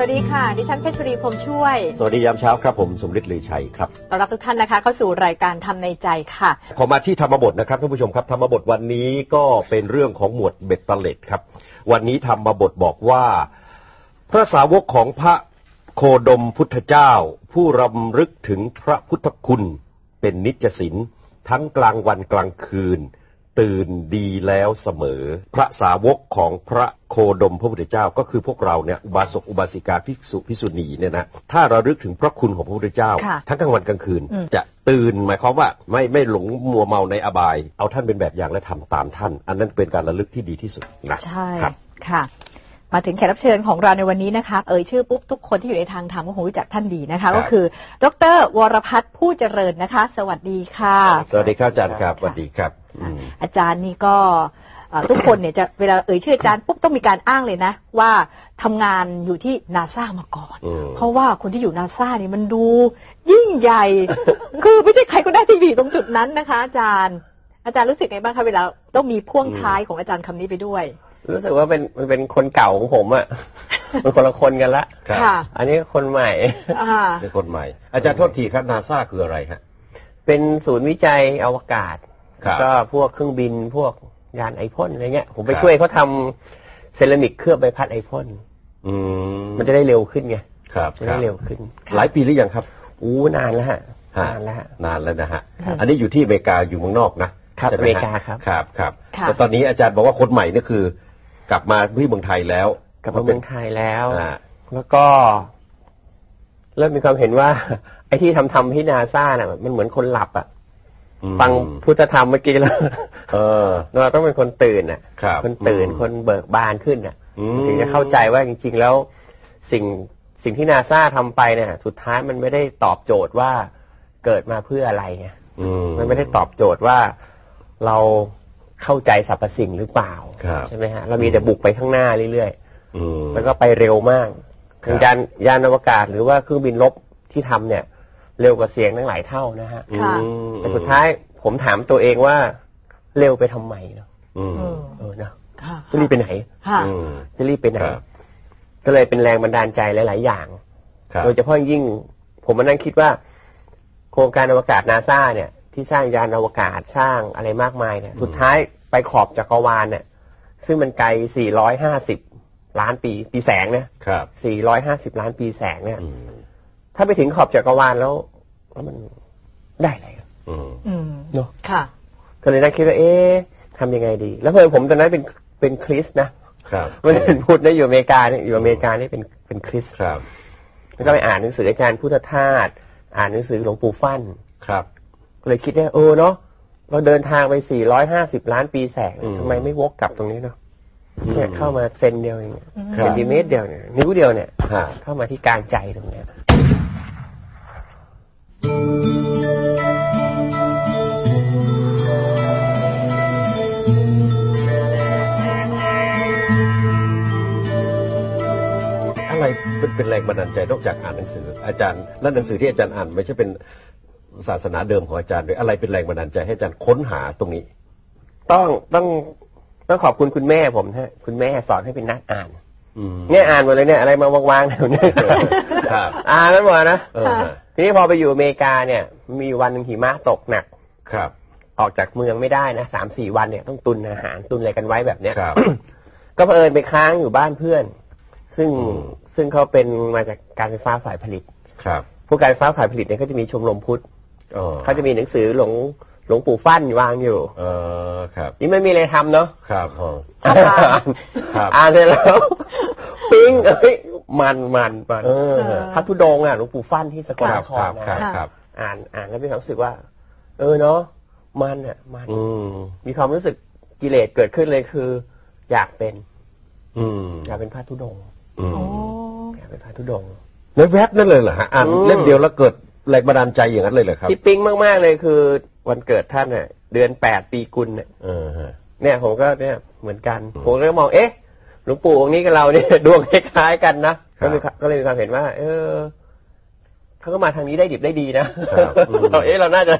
สวัสดีค่ะ ดิฉันเพชรรีพรหมช่วย สวัสดียามเช้าครับผมสมฤทธิ์ลือชัยครับต้อนรับทุกท่านนะคะ เข้าสู่รายการทำในใจค่ะ ขอมาที่ธรรมบทนะครับท่านผู้ชมครับธรรมบทวันนี้ก็เป็นเรื่องของหมวดเบ็ดเตล็ดครับ วันนี้ธรรมบทบอกว่า พระสาวกของพระโคดมพุทธเจ้า ผู้รำลึกถึงพระพุทธคุณเป็นนิจศินทั้งกลางวันกลางคืน ตื่นดีแล้วเสมอ พระสาวกของพระโคดมพระพุทธเจ้าก็คือพวกเราเนี่ยอุบาสกอุบาสิกาภิกษุภิกษุณีเนี่ยนะถ้าเราลึกถึงพระคุณของพระพุทธเจ้าค่ะทั้งกลางวันกลางคืนอืมจะตื่นหมายความว่าไม่ไม่หลงมัวเมาในอบาย เอาท่านเป็นแบบอย่างและทำตามท่าน อันนั้นเป็นการระลึกที่ดีที่สุดนะใช่ครับค่ะมาถึงแขกรับเชิญของเราในวันนี้นะคะ เอ่ยชื่อปุ๊บทุกคนที่อยู่ในทางธรรมก็คงรู้จักท่านดีนะคะ ก็คือ ดร วรพัฒน์ผู้เจริญนะคะ สวัสดีค่ะ สวัสดีครับอาจารย์ครับสวัสดีครับ อืมอาจารย์นี่ก็เอ่อทุกคนเนี่ยจะเวลาเอ่ยชื่ออาจารย์ปุ๊บต้องมีการอ้างเลยนะ ว่าทำงานอยู่ที่นาซามาก่อนอืมเพราะว่าคนที่อยู่นาซานี่มันดูยิ่งใหญ่ คือไม่ใช่ใครก็ได้ที่อยู่ตรงจุดนั้นนะคะ อาจารย์ อาจารย์รู้สึกไงบ้างคะเวลาต้องมีพ่วงท้ายของอาจารย์คำนี้ไปด้วย รู้สึกว่าเป็นมันเป็นคนเก่าของผมอะมันคนละคนกันละครับค่ะอันนี้คนใหม่อ่าเป็นคนใหม่ อาจารย์โทษทีครับนาซาคืออะไรฮะเป็นศูนย์วิจัยอวกาศครับ ก็พวกเครื่องบินพวกยานไอพ่นอะไรเงี้ย ผมไปครับช่วยเขาทำเซรามิกเคลือบใบพัดไอพ่นอืมมันจะได้เร็วขึ้นไงครับมันครัได้บเร็วขึ้น หลายปีหรือยังครับ อู้นานแล้วฮะฮะนานแล้วฮะนานแล้วนะฮะครับอันนี้อยู่ที่อเมริกาอยู่เมืองนอกนะครับใช่ไหอเมริกาครับครับครับค่ะแต่ตอนนี้อาจารย์บอกว่าคนใหม่นี่คือ กลับมาที่เมืองไทยแล้ว กลับมาเมืองไทยแล้วอ่าแล้วก็เริ่มมีความเห็นว่า ไอ้ที่ทำทำที่นาซาน่ะ มันเหมือนคนหลับอะอืม ฟังพุทธธรรมเมื่อกี้แล้วเออเราต้องเป็นคนตื่นน่ะครับคนตื่นอืมคนเบิกบานขึ้นน่ะอืมถึงจะเข้าใจว่าจริง ๆ แล้ว สิ่งสิ่งที่นาซาทำไปเนี่ย สุดท้ายมันไม่ได้ตอบโจทย์ว่าเกิดมาเพื่ออะไรไงอืมันไม่ได้ตอบโจทย์ว่าเราเข้าใจสรรพสิ่งหรือเปล่าครับใช่ไหมฮะเรามีแต่บุกไปข้างหน้าเรื่อยอืมๆแล้วก็ไปเร็วมากครับยานยานอวกาศหรือว่าเครื่องบินรบที่ทำเนี่ย เร็วกว่าเสียงตั้งหลายเท่านะฮะค่ะอืมแต่สุดท้ายผมถามตัวเองว่า เร็วไปทำไมเนาะอืมเออเออเนอะค่ะจะรีบไปไหนค่ะอืม จะรีบไปไหนครับ ก็เลยเป็นแรงบันดาลใจหลาย ๆ อย่าง ครับ โดยเฉพาะยิ่งผมมานั่งคิดว่า โครงการอวกาศนาซาเนี่ย ที่สร้างยานอวกาศสร้างอะไรมากมายเนี่ย สุดท้ายไปขอบจักรวาลเนี่ย ซึ่งมันไกล 450 ล้านปี ปีแสงเนี่ย ครับ 450 ล้านปีแสงเนี่ย อืม ถ้าไปถึงขอบจักรวาลแล้วแล้วมันได้อะไรอะอืมอืมเนอะค่ะ ก็เลยนั่งคิดว่าเอ๊ะทำยังไงดี แล้วเพื่อนผมตอนนั้นเป็นเป็นคริสต์นะครับไม่ได้เป็นพุทธนะอยู่อเมริกาเนี่ยอยู่อเมริกาเนี่ยเป็นเป็นคริสต์ครับ แล้วก็ไปอ่านหนังสืออาจารย์พุทธทาสอ่านหนังสือหลวงปู่ฟั่นครับก็เลยคิดว่าเออเนาะเราเดินทางไป 450 ล้านปีแสงอืมทำไมไม่วกกลับตรงนี้เนาะเนี่ยเข้ามาเซนเดียวเองครับเซนติเมตรเดียวเนี่ยนิ้วเดียวเนี่ยฮะเข้ามาที่กลางใจตรงเนี้ย เป็นเป็นแรงบันดาลใจนอกจากอ่านหนังสือ อาจารย์แล้วหนังสือที่อาจารย์อ่าน ไม่ใช่เป็นศาสนาเดิมของอาจารย์ด้วยอะไรเป็นแรงบันดาลใจให้อาจารย์ค้นหาตรงนี้ ต้องต้องต้องขอบคุณคุณแม่ผมฮะคุณแม่สอนให้เป็นนักอ่านอืมเนี่ยอ่านหมดเลยเนี่ยอะไรมาวางๆแถวเนี้ยครับอ่านนั้นหมดนะเออฮะทีนี้พอไปอยู่อเมริกาเนี่ย มีอยู่วันหนึ่งหิมะตกหนักครับ ออกจากเมืองไม่ได้นะสามสี่วันเนี่ยต้องตุนอาหารตุนอะไรกันไว้แบบเนี้ยครับก็เผอิญไปค้างอยู่บ้านเพื่อน ซึ่งอืม ซึ่งเขาเป็นมาจากการไฟฟ้าฝ่ายผลิต ครับ ผู้การไฟฟ้าฝ่ายผลิตเนี่ยเขาจะมีชมรมพุทธอ๋อเขาจะมีหนังสือหลวงหลวงปู่ฟั่นวางอยู่เออครับ นี่ไม่มีอะไรทำเนาะครับอ๋อชอบอ่านครับอ่านเสร็จแล้ว ปิ๊งเอ้ยมันมันมันเออพระธุดงค์อะหลวงปู่ฟั่นที่สกลคนรับคครัรบนะครับครับ อ่านอ่านแล้วมีความรู้สึกว่า เออเนาะมันอะ มันอืมมีความรู้สึกกิเลสเกิดขึ้นเลยคือ อยากเป็น อืมอยากเป็นพระธุดงค์ อืมโอ้อยากเป็นพระธุดงค์ในแว็บนั่นเลยเหรอฮะอ่านอืมเล่มเดียวแล้วเกิดแรงบันดาลใจอย่างนั้นเลยเหรอครับที่ปิ๊งมากๆเลยคือวันเกิดท่านเนี่ยเดือนแปดปีกุลเนี่ยเออฮะเนี่ยผมก็เนี่ยเหมือนกันผมก็มองเอ๊ะหลวงปู่องค์นี้กับเราเนี่ยดวงคล้ายๆกันนะก็มีก็เลยมีความเห็นว่า เออเขาก็มาทางนี้ได้ดิบได้ดีนะครับอืมเราเอ๊ะเราน่าจะ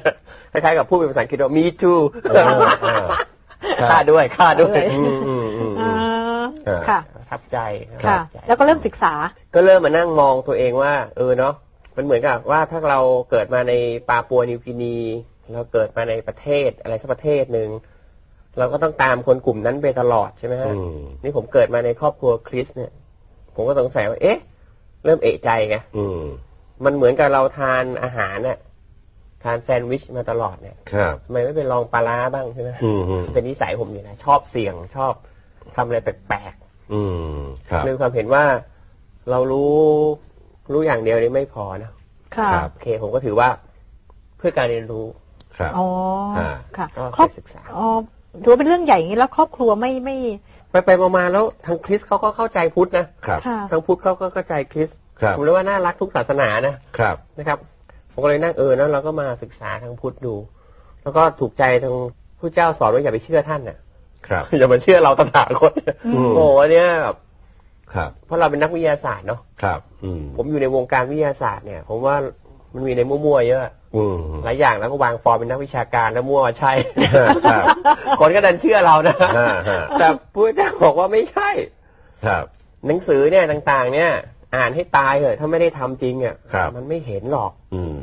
คล้ายๆกับพูดเป็นภาษาอังกฤษว่า me too เออเออครับค่าด้วยค่าด้วย ประทับใจประค่ะทับใจแล้วก็เริ่มศึกษา ก็เริ่มมานั่งมองตัวเองว่า เออเนาะมันเหมือนกับว่าถ้าเราเกิดมาในปาปัวนิวกินี เราเกิดมาในประเทศอะไรสักประเทศหนึ่งเราก็ต้องตามคนกลุ่มนั้นไปตลอดใช่ไหมฮะอืมนี่ผมเกิดมาในครอบครัวคริสต์เนี่ย ผมก็สงสัยว่า เอ๊ะ เริ่มเอะใจไงอืมมันเหมือนกับเราทานอาหารเนี่ยทานแซนด์วิชมาตลอดเนี่ยครับทำไมไม่ไปลองปลาร้าบ้างใช่ไหมอืมอืมเป็นนิสัยผมอยู่นะ ชอบเสี่ยงชอบ ทำอะไรแปลกอืมครับๆเลยความเห็นว่าเรารู้รู้อย่างเดียวนี่ไม่พอนะค่ะครับโอเคผมก็ถือว่าเพื่อการเรียนรู้ ครับอ๋ออ่าค่ะก็ครอบไปศึกษาอ๋อถือว่าเป็นเรื่องใหญ่อย่างนี้แล้วครอบครัวไม่ไม่ ไปไปๆมาๆแล้วทางคริสต์เขาก็เข้าใจพุทธนะครับค่ะทางพุทธเขาก็เข้าใจคริสต์ครับผมเลยว่าน่ารักทุกศาสนานะครับนะครับผมก็เลยนั่งเออแล้วเราก็มาศึกษาทางพุทธดู แล้วก็ถูกใจทางผู้เจ้าสอนว่าอย่าไปเชื่อท่านน่ะ ครับอย่ามาเชื่อเราตถาคตอืมโอ้โหเนี่ยแบบครับเพราะเราเป็นนักวิทยาศาสตร์เนาะครับอืมผมอยู่ในวงการวิทยาศาสตร์เนี่ย ผมว่ามันมีในมั่วๆเยอะอืมหลายอย่างแล้วก็วางฟอร์มเป็นนักวิชาการแล้วมั่วใช่ครับคนก็ดันเชื่อเรานะฮะฮะแต่พุทธเจ้าบอกว่าไม่ใช่ ครับ หนังสือเนี่ยต่าง ๆ เนี่ย อ่านให้ตายเถอะถ้าไม่ได้ทำจริงอะครับมันไม่เห็นหรอก อืม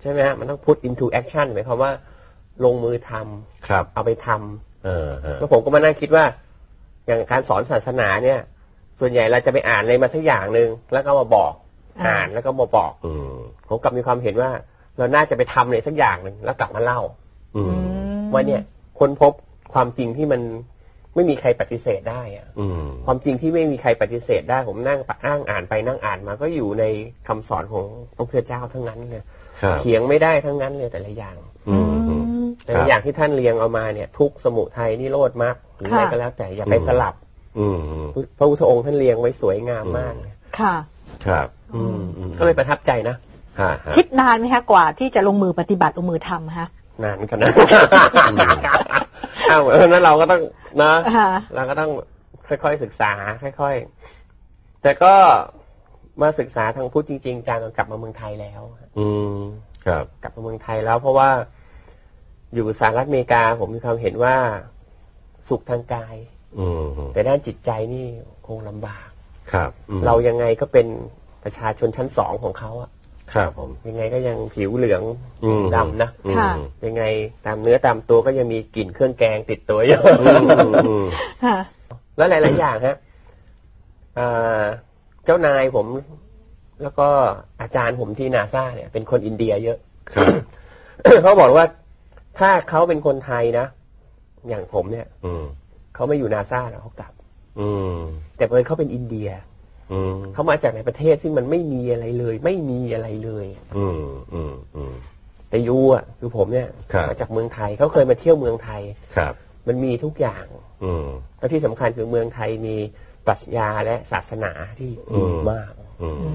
ใช่ไหมฮะมันต้อง put into action หมายความว่า ลงมือทำครับ เอาไปทำเออฮะ แล้วผมก็มานั่งคิดว่า อย่างการสอนศาสนาเนี่ย ส่วนใหญ่เราจะไปอ่านอะไรมาสักอย่างหนึ่งแล้วก็มาบอกอ่าอ่านแล้วก็มาบอกอืมผมกลับมีความเห็นว่า เราน่าจะไปทำอะไรสักอย่างหนึ่งแล้วกลับมาเล่า อืมว่าเนี่ยค้นพบความจริงที่มันไม่มีใครปฏิเสธได้อะอืมความจริงที่ไม่มีใครปฏิเสธได้ ผมนั่งนั่งอ่านไปนั่งอ่านมา ก็อยู่ในคำสอนของพระพุทธเจ้าทั้งนั้นเลยครับเถียงไม่ได้ทั้งนั้นเลยแต่ละอย่าง อืมอืม แต่ละอย่างที่ท่านเรียงเอามาเนี่ย ทุกข์สมุทัยนิโรธมรรคหรืออะไรค่ะก็แล้วแต่อย่าไปอืมสลับอืมอืมพระพุทธองค์ท่านเรียงไว้สวยงามมากเลยค่ะ ครับอืมอืมก็เลยประทับใจนะฮะฮะคิดนานไหมคะกว่าที่จะลงมือปฏิบัติลงมือทำคะนานกันนะอืมอ้าวเพราะฉะนั้นเราก็ต้องนะค่ะเราก็ต้องค่อยๆศึกษา ค่อย ๆ แต่ก็มาศึกษาทางพุทธจริงๆจังกลับมาเมืองไทยแล้ว อืม ครับ กลับมาเมืองไทยแล้วเพราะว่า อยู่สหรัฐอเมริกา ผมมีความเห็นว่าสุขทางกายอืมแต่ด้านจิตใจนี่คงลำบาก ครับอืมเรายังไงก็เป็นประชาชนชั้นสองของเขาอะครับผมยังไงก็ยังผิวเหลืองอืมดำนะอืมค่ะยังไงตามเนื้อตามตัวก็ยังมีกลิ่นเครื่องแกงติดตัวอยู่อืมอืมอืมค่ะแล้วหลาย ๆ อย่างฮะอ่าเจ้านายผม แล้วก็อาจารย์ผมที่นาซาเนี่ย เป็นคนอินเดียเยอะครับเขาบอกว่า ถ้าเขาเป็นคนไทยนะ อย่างผมเนี่ย อืมเขาไม่อยู่นาซาแล้วเขากลับ อืมแต่เพิ่นเขาเป็นอินเดีย อืมเขามาจากในประเทศซึ่งมันไม่มีอะไรเลย ไม่มีอะไรเลยอืมอืมอืม แต่ยูอะคือผมเนี่ยครับ มาจากเมืองไทยเขาเคยมาเที่ยวเมืองไทย ครับ มันมีทุกอย่าง อืม แล้วที่สำคัญคือเมืองไทยมีปรัชญาและศาสนาที่อืดีม มากอืม อื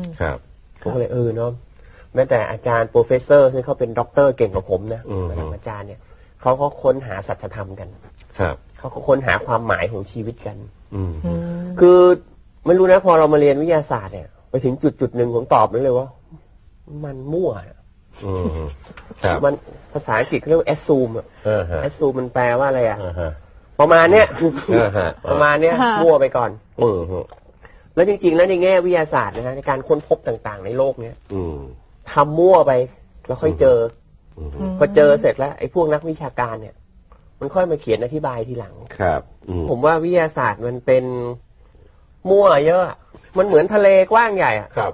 ม ครับ ผมก็เลยเออเนาะ แม้แต่อาจารย์ professor ที่เขาเป็นด็อกเตอร์เก่งกว่าผมนะอืมระดับอาจารย์เนี่ยเขาก็ค้นหาสัจธรรมกันครับเขาก็ค้นหาความหมายของชีวิตกัน อืมอืมคือไม่รู้นะพอเรามาเรียนวิทยาศาสตร์เนี่ยไปถึงจุดจุดๆหนึ่งผมตอบได้เลยว่า มันมั่วอะอืมครับมันภาษาอังกฤษเขาเรียกว่า assume อะเออฮะ assume มันแปลว่าอะไรอะอ่าฮะประมาณเนี้ยอ่าฮะประมาณเนี้ยค่ะมั่วไปก่อนอืมแล้วจริงๆ แล้วในแง่วิทยาศาสตร์นะฮะในการค้นพบต่างๆ ในโลกเนี้ยอืม ทำมั่วไป แล้วค่อยเจออืมพอเจอเสร็จแล้วไอ้พวกนักวิชาการเนี่ย มันค่อยมาเขียนอธิบายทีหลังครับอืมผมว่าวิทยาศาสตร์มันเป็นมั่วเยอะอะ มันเหมือนทะเลกว้างใหญ่อะครับ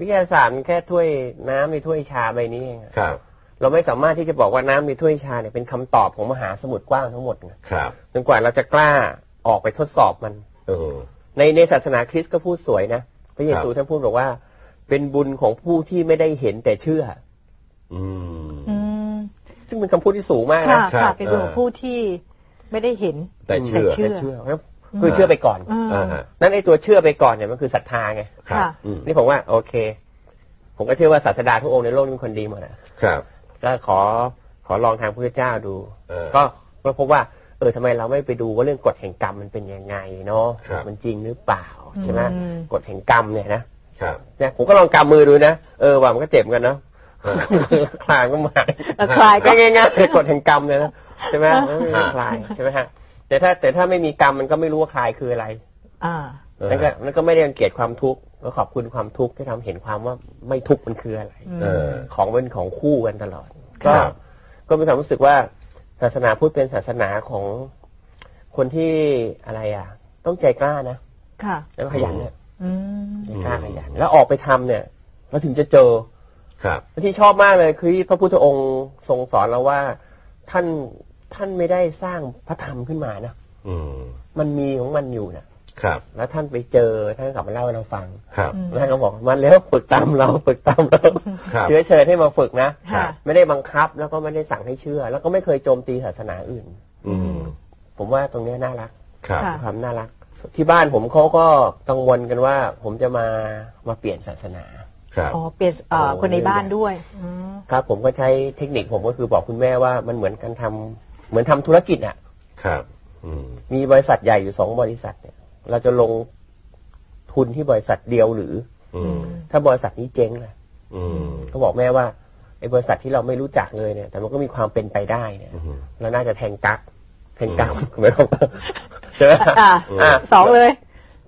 วิทยาศาสตร์มันแค่ถ้วยน้ำในถ้วยชาใบนี้เองอะครับ เราไม่สามารถที่จะบอกว่าน้ำในถ้วยชาเนี่ยเป็นคำตอบของมหาสมุทรกว้างทั้งหมดไงครับจนกว่าเราจะกล้าออกไปทดสอบมัน เออในในศาสนาคริสต์ก็พูดสวยนะพระเยซูครับท่านพูดบอกว่า เป็นบุญของผู้ที่ไม่ได้เห็นแต่เชื่อ อืม อืมซึ่งเป็นคำพูดที่สูงมากค่ะนะครัค่ะบเป็นเรื่องของผู้ที่ไม่ได้เห็น แต่เชื่อ แต่เชื่แต่เชื่อคือเชื่อไปก่อนอืมอ่าฮะ นั่นไอ้ตัวเชื่อไปก่อนเนี่ยมันคือศรัทธาไง ครับ ค่ะ อืมนี่ผมว่า โอเค ผมก็เชื่อว่าศาสดาทุกองค์ในโลกนี้เป็นคนดีหมดนะครับ ก็ขอขอลองทางพระเจ้าดู เออก็ก็พบว่า เออทำไมเราไม่ไปดูว่าเรื่องกฎแห่งกรรมมันเป็นยังไงเนาะครับ มันจริงหรือเปล่าใช่ไหมอืม กฎแห่งกรรมเนี่ยนะ ครับเนี่ยผมก็ลองกำมือดูนะเออว่ามันก็เจ็บเหมือนกันเนาะเออคลายก็มาแล้วคลายก็ง่ายๆง่ายๆกฎแห่งกรรมเลยนะใช่ไหมอ่าไม่มีคลายใช่ไหมฮะแต่ถ้าแต่ถ้าไม่มีกรรมมันก็ไม่รู้ว่าคลายคืออะไร อ่าเออนั่นก็นั่นก็ไม่ได้รังเกียจความทุกข์ก็ขอบคุณความทุกข์ที่ทำเห็นความว่าไม่ทุกข์มันคืออะไรอืมเออของเป็นของคู่กันตลอดครัก็บก็มีความรู้สึกว่าศาสนาพุทธเป็นศาสนาของคนที่อะไรอะ ต้องใจกล้านะ ค่ะ แล้วก็ขยันเนี่ยอืม ใจกล้าขยันแล้วออกไปทำเนี่ยเราถึงจะเจอ ครับที่ชอบมากเลยคือพระพุทธองค์ทรงสอนเราว่า ท่านท่านไม่ได้สร้างพระธรรมขึ้นมานะอืมมันมีของมันอยู่นะครับ แล้วท่านไปเจอท่านกลับมาเล่าให้เราฟัง ครับอืมแล้วท่านก็บอกมันแล้วฝึกตามเราฝึกตามเราครับเชื้อเชิญให้มาฝึกนะค่ะไม่ได้บังคับแล้วก็ไม่ได้สั่งให้เชื่อ แล้วก็ไม่เคยโจมตีศาสนาอื่น อืมผมว่าตรงเนี้ยน่ารักครับค่ะความน่ารัก ที่บ้านผมเขาก็กังวลกันว่า ผมจะมามาเปลี่ยนศาสนาครับ อ๋อเปลี่ยนเอ่อโอ้คนในบ้านด้วยอืมครับ ผมก็ใช้เทคนิคผมก็คือบอกคุณแม่ว่ามันเหมือนกันทำเหมือนทำธุรกิจอะ ครับ อืม มีบริษัทใหญ่อยู่สองบริษัทเนี่ย เราจะลงทุนที่บริษัทเดียวหรือ อืม ถ้าบริษัทนี้เจ๊งล่ะ อืมก็บอกแม่ว่าไอ้บริษัทที่เราไม่รู้จักเลยเนี่ย แต่มันก็มีความเป็นไปได้เนี่ย อืม เราน่าจะแทงกักแทงกักหมายความว่า ใช่ไหมอ่าอะสองเลย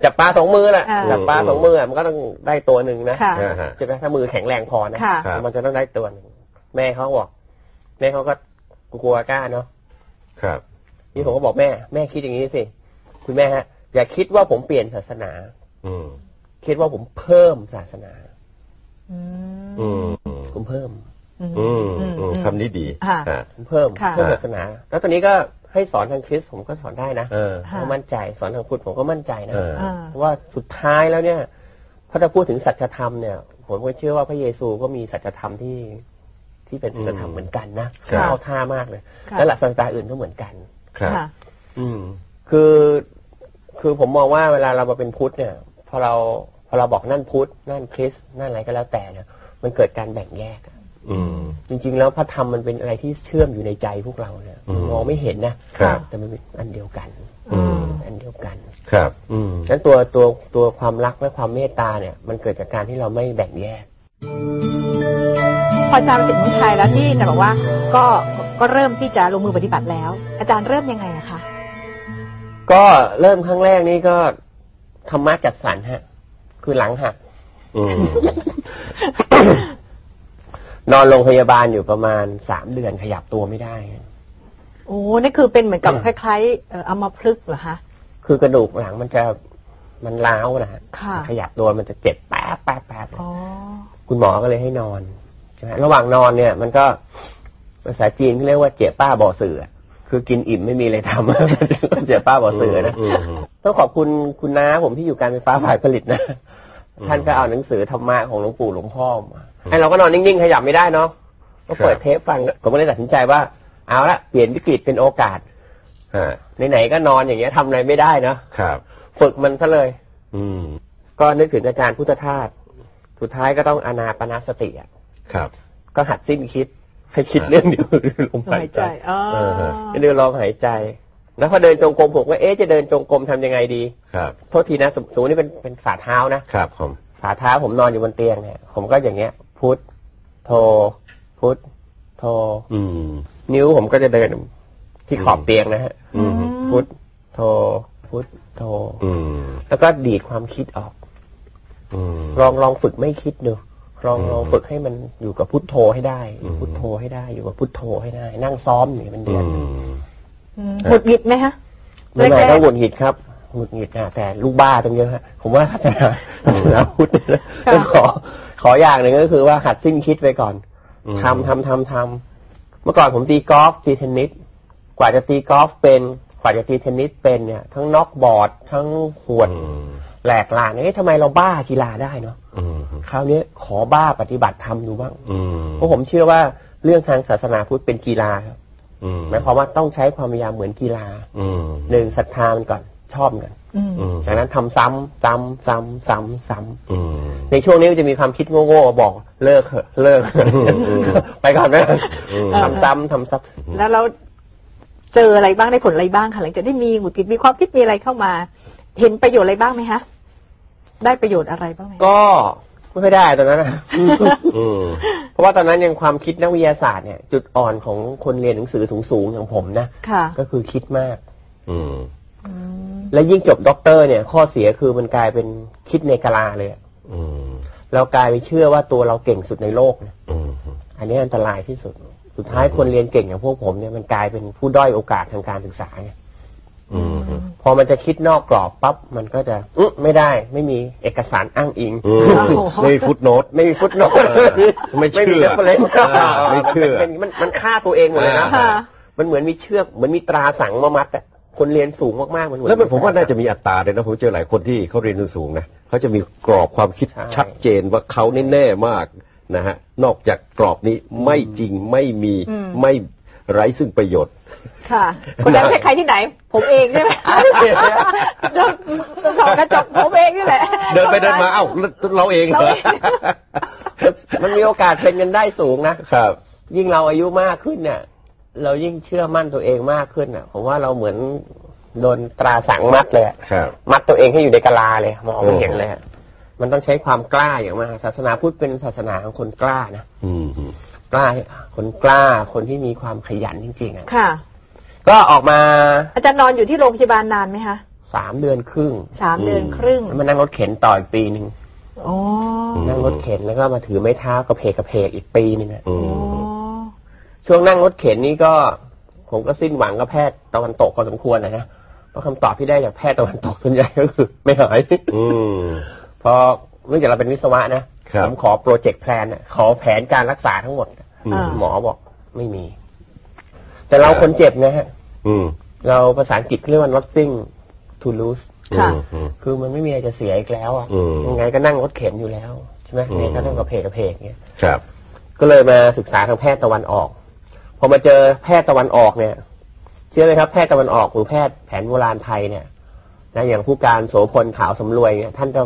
จับปลาสองมือแหละอ่าจับปลาสองมืออะมันก็ต้องได้ตัวหนึ่งนะค่ะอ่าฮะใช่ไหมถ้ามือแข็งแรงพอนะค่ะครับมันจะต้องได้ตัวหนึ่งแม่เขาบอกแม่เขาก็กลัวกล้าเนาะครับนี่ผมก็บอกแม่ แม่คิดอย่างนี้สิคุณแม่ฮะ อย่าคิดว่าผมเปลี่ยนศาสนา อืมคิดว่าผมเพิ่มศาสนา อืมอืมผมเพิ่ม อืมอืมอืมอืมคำนี้ดีค่ะอะผมเพิ่มค่ะเพิ่มศาสนา แล้วตอนนี้ก็ ให้สอนทางคริสต์ผมก็สอนได้นะเออค่ะก็มั่นใจสอนทางพุทธผมก็มั่นใจนะเอออ่าเพราะว่าสุดท้ายแล้วเนี่ยพอจะพูดถึงสัจธรรมเนี่ยผมก็เชื่อว่าพระเยซูก็มีสัจธรรมที่ที่เป็นสัจธรรมเหมือนกันนะครับเข้าท่ามากเลยค่ะและหลักศาสนาอื่นก็เหมือนกันครับค่ะอืมคือคือผมมองว่าเวลาเรามาเป็นพุทธเนี่ยพอเราพอเราบอกนั่นพุทธนั่นคริสต์นั่นอะไรก็แล้วแต่เนี่ยมันเกิดการแบ่งแยกอะอืม จริงๆ แล้วพระธรรมมันเป็นอะไรที่เชื่อมอยู่ในใจพวกเราเนี่ยอืมมองไม่เห็นนะครับแต่มันเป็นอันเดียวกันอืมอันเดียวกันครับอืมฉะนั้นตัวตัวตัวความรักและความเมตตาเนี่ย มันเกิดจากการที่เราไม่แบ่งแยก พออาจารย์มาถึงเมืองไทยแล้วที่อาจารย์บอกว่า ก็ก็เริ่มที่จะลงมือปฏิบัติแล้ว อาจารย์เริ่มยังไงอะคะก็เริ่มครั้งแรกนี่ก็ธรรมะจัดสรรฮะ คือหลังหักอืม นอนโรงพยาบาลอยู่ประมาณสามเดือนขยับตัวไม่ได้ โอ้นี่คือเป็นเหมือนกับคล้ายๆเอ่ออัมพฤกษ์เหรอคะคือกระดูกหลังมันจะมันร้าวนะฮะค่ะขยับตัวมันจะเจ็บแป๊บแป๊บแป๊บอ๋อคุณหมอก็เลยให้นอนใช่ไหมระหว่างนอนเนี่ย มันก็ภาษาจีนเขาเรียกว่าเจ็บป้าบ่อเสือคือกินอิ่มไม่มีอะไรทำเจ็บป้าบ่อเสือนะอืมต้องขอบคุณคุณน้าผมที่อยู่การไฟฟ้าฝ่ายผลิตนะท่านก็เอาหนังสือธรรมะของหลวงปู่หลวงพ่อมา ให้เราก็นอนนิ่งๆขยับไม่ได้เนาะก็เปิดเทปฟังผมก็เลยตัดสินใจว่า เอาละเปลี่ยนวิกฤตเป็นโอกาสฮะไหนๆก็นอนอย่างเงี้ยทำอะไรไม่ได้เนาะครับฝึกมันซะเลย อืม ก็นึกถึงอาจารย์พุทธทาสสุดท้ายก็ต้องอานาปนาสติอะครับ ก็หัดสิ้นคิดให้คิดเรื่องเดียวคือลมลมหาหายยใจใจอ๋อเออฮะให้ดูลมหายใจ แล้วพอเดินจงกรมผมก็เอ๊ะจะเดินจงกรมทำยังไงดี ครับ โทษทีนะสมสมมตินี่เป็นเป็นฝ่าเท้านะครับผมฝ่าเท้าผมนอนอยู่บนเตียงเนี่ย ผมก็อย่างเงี้ย พุทธโทพุทธโทอืมนิ้วผมก็จะเดินที่ขอบเตียงนะฮะอืมพุทธโทพุทธโทอืมแล้วก็ดีดความคิดออกอืมลองลองฝึกไม่คิดดูลองอืมลองฝึกให้มันอยู่กับพุทโธให้ได้อืมพุทโธให้ได้ อยู่กับพุทโธให้ได้ นั่งซ้อมอย่างนี้มันเดือือนมอืมหงุดหงิดไหมคะไม่ไหวแรกๆต้องหงุดหงิดครับ หงุดหงิดนะแต่ลูกบ้าต้องเยอะฮะผมว่าศาสนาศาสนาพุทธเนี่ยนะค่ะต้องขอขออย่างหนึ่งก็คือว่าหัดสิ้นคิดไปก่อนอืมทำทำทำทำเมื่อก่อนผมตีกอล์ฟตีเทนนิสกว่าจะตีกอล์ฟเป็นกว่าจะตีเทนนิสเป็นเนี่ย ทั้งน็อกบอร์ดทั้งหวดอืมแหลกลานเอ๊ะทำไมเราบ้ากีฬาได้เนาะอืมคราวนี้ขอบ้าปฏิบัติธรรมดูบ้างอืมเพราะผมเชื่อว่าเรื่องทางศาสนาพุทธเป็นกีฬาครับอืมหมายความว่าต้องใช้ความพยายามเหมือนกีฬาอืมหนึ่งศรัทธามันก่อน ชอบมันก่อนอืมอืมจากนั้นทำซ้ำซ้ำซ้ำซ้ำซ้ำอืมในช่วงนี้มันจะมีความคิดโง่ๆบอกเลิกเถอะเลิกอืมไปก่อนไหมอืมทำซ้ำทำซ้ำแล้วเราเจออะไรบ้างได้ผลอะไรบ้างคะหลังจากได้มีหงุดหงิดมีความคิดมีอะไรเข้ามา เห็นประโยชน์อะไรบ้างไหมคะได้ประโยชน์อะไรบ้างไหมก็ไม่ค่อยได้ตอนนั้นนะอืมเพราะว่าตอนนั้นยังความคิดนักวิทยาศาสตร์เนี่ย จุดอ่อนของคนเรียนหนังสือสูงๆอย่างผมนะค่ะก็คือคิดมาก อืมอืม และยิ่งจบด็อกเตอร์เนี่ย ข้อเสียคือมันกลายเป็นคิดในกะลาเลยอะอืมเรากลายไปเชื่อว่าตัวเราเก่งสุดในโลกเนี่ยอืมอันนี้อันตรายที่สุด สุดท้ายคนเรียนเก่งอย่างพวกผมเนี่ยมันกลายเป็นผู้ด้อยโอกาสทางการศึกษาไงอืมพอมันจะคิดนอกกรอบปั๊บมันก็จะอึะไม่ได้ ไม่มีเอกสารอ้างอิงอืมไม่มีฟุตโนตไม่มีฟุตโนตไม่เชื่อไม่มี reference อ่าไม่เชื่อนป็นมันมันฆ่าตัวเองหมดเลยนะค่ะมันเหมือนมีเชือกเหมือนมีตราสังมามัดอะ คนเรียนสูงมากๆมันเหมือนแล้วมันผมว่าน่าจะมีอัตราเลยนะผมเจอหลายคนที่เขาเรียนสูงๆนะเขาจะมีกรอบความคิดใช่ชัดเจนว่าเขาแน่ๆมากนะฮะนอกจากกรอบนี้ไม่จริงไม่มีอืมไม่ไร้ซึ่งประโยชน์ ค่ะ คนนั้นใครที่ไหน ผมเองใช่ไหมเดินส่องกระจกผมเองนี่แหละ เดินไปเดินมาเอ้าเราเองเหรเราอเองมันมีโอกาสเป็นกันได้สูงนะครับ ยิ่งเราอายุมากขึ้นเนี่ย เรายิ่งเชื่อมั่นตัวเองมากขึ้นอะผมว่าเราเหมือนโดนตราสังมัดเลยอะครับมัดตัวเองให้อยู่ในกะลาเลยมองไม่โอ้เห็นเลยอะมันต้องใช้ความกล้าอย่างมากศาสนาพุทธเป็นศาสนาของคนกล้านะอืมกล้าคนกล้าคนที่มีความขยันจริงๆอะค่ะ ก็ออกมา อาจารย์นอนอยู่ที่โรงพยาบาลนานไหมคะสามเดือนครึ่งสามเดือนครึ่งแล้วมานั่งรถเข็นต่ออีกปีหนึ่งโอ้นั่งรถเข็นแล้วก็มาถือไม้เท้ากระเพกกระเพกอีกปีหนึ่งอะอืโอ้ม ช่วงนั่งรถเข็นนี่ก็ ผมก็สิ้นหวังกับแพทย์ตะวันตกพอสมควรนะนะเพราะคำตอบที่ได้จากแพทย์ตะวันตกส่วนใหญ่ก็คือ ไม่หายอืมพอเนื่องจากเราเป็นวิศวะนะครับผมขอ project plan อะขอแผนการรักษาทั้งหมดอืมหมอบอกไม่มี แต่เราคนเจ็บนะฮะอืมเราภาษาอังกฤษเรียกว่า nothing to lose ค่ะอืมคือมันไม่มีอะไรจะเสียอีกแล้วอะอืมยังไงก็นั่งรถเข็นอยู่แล้ว ใช่ไหมอืมเนี่ยก็ต้องกระเพกกระเพกเงี้ยครับ ก็เลยมาศึกษาทางแพทย์ตะวันออก พอมาเจอแพทย์ตะวันออกเนี่ย เชื่อไหมครับ แพทย์ตะวันออกหรือแพทย์แผนโบราณไทยเนี่ยนะอย่างผู้การโสพลขาวสำรวยเนี่ยท่านก็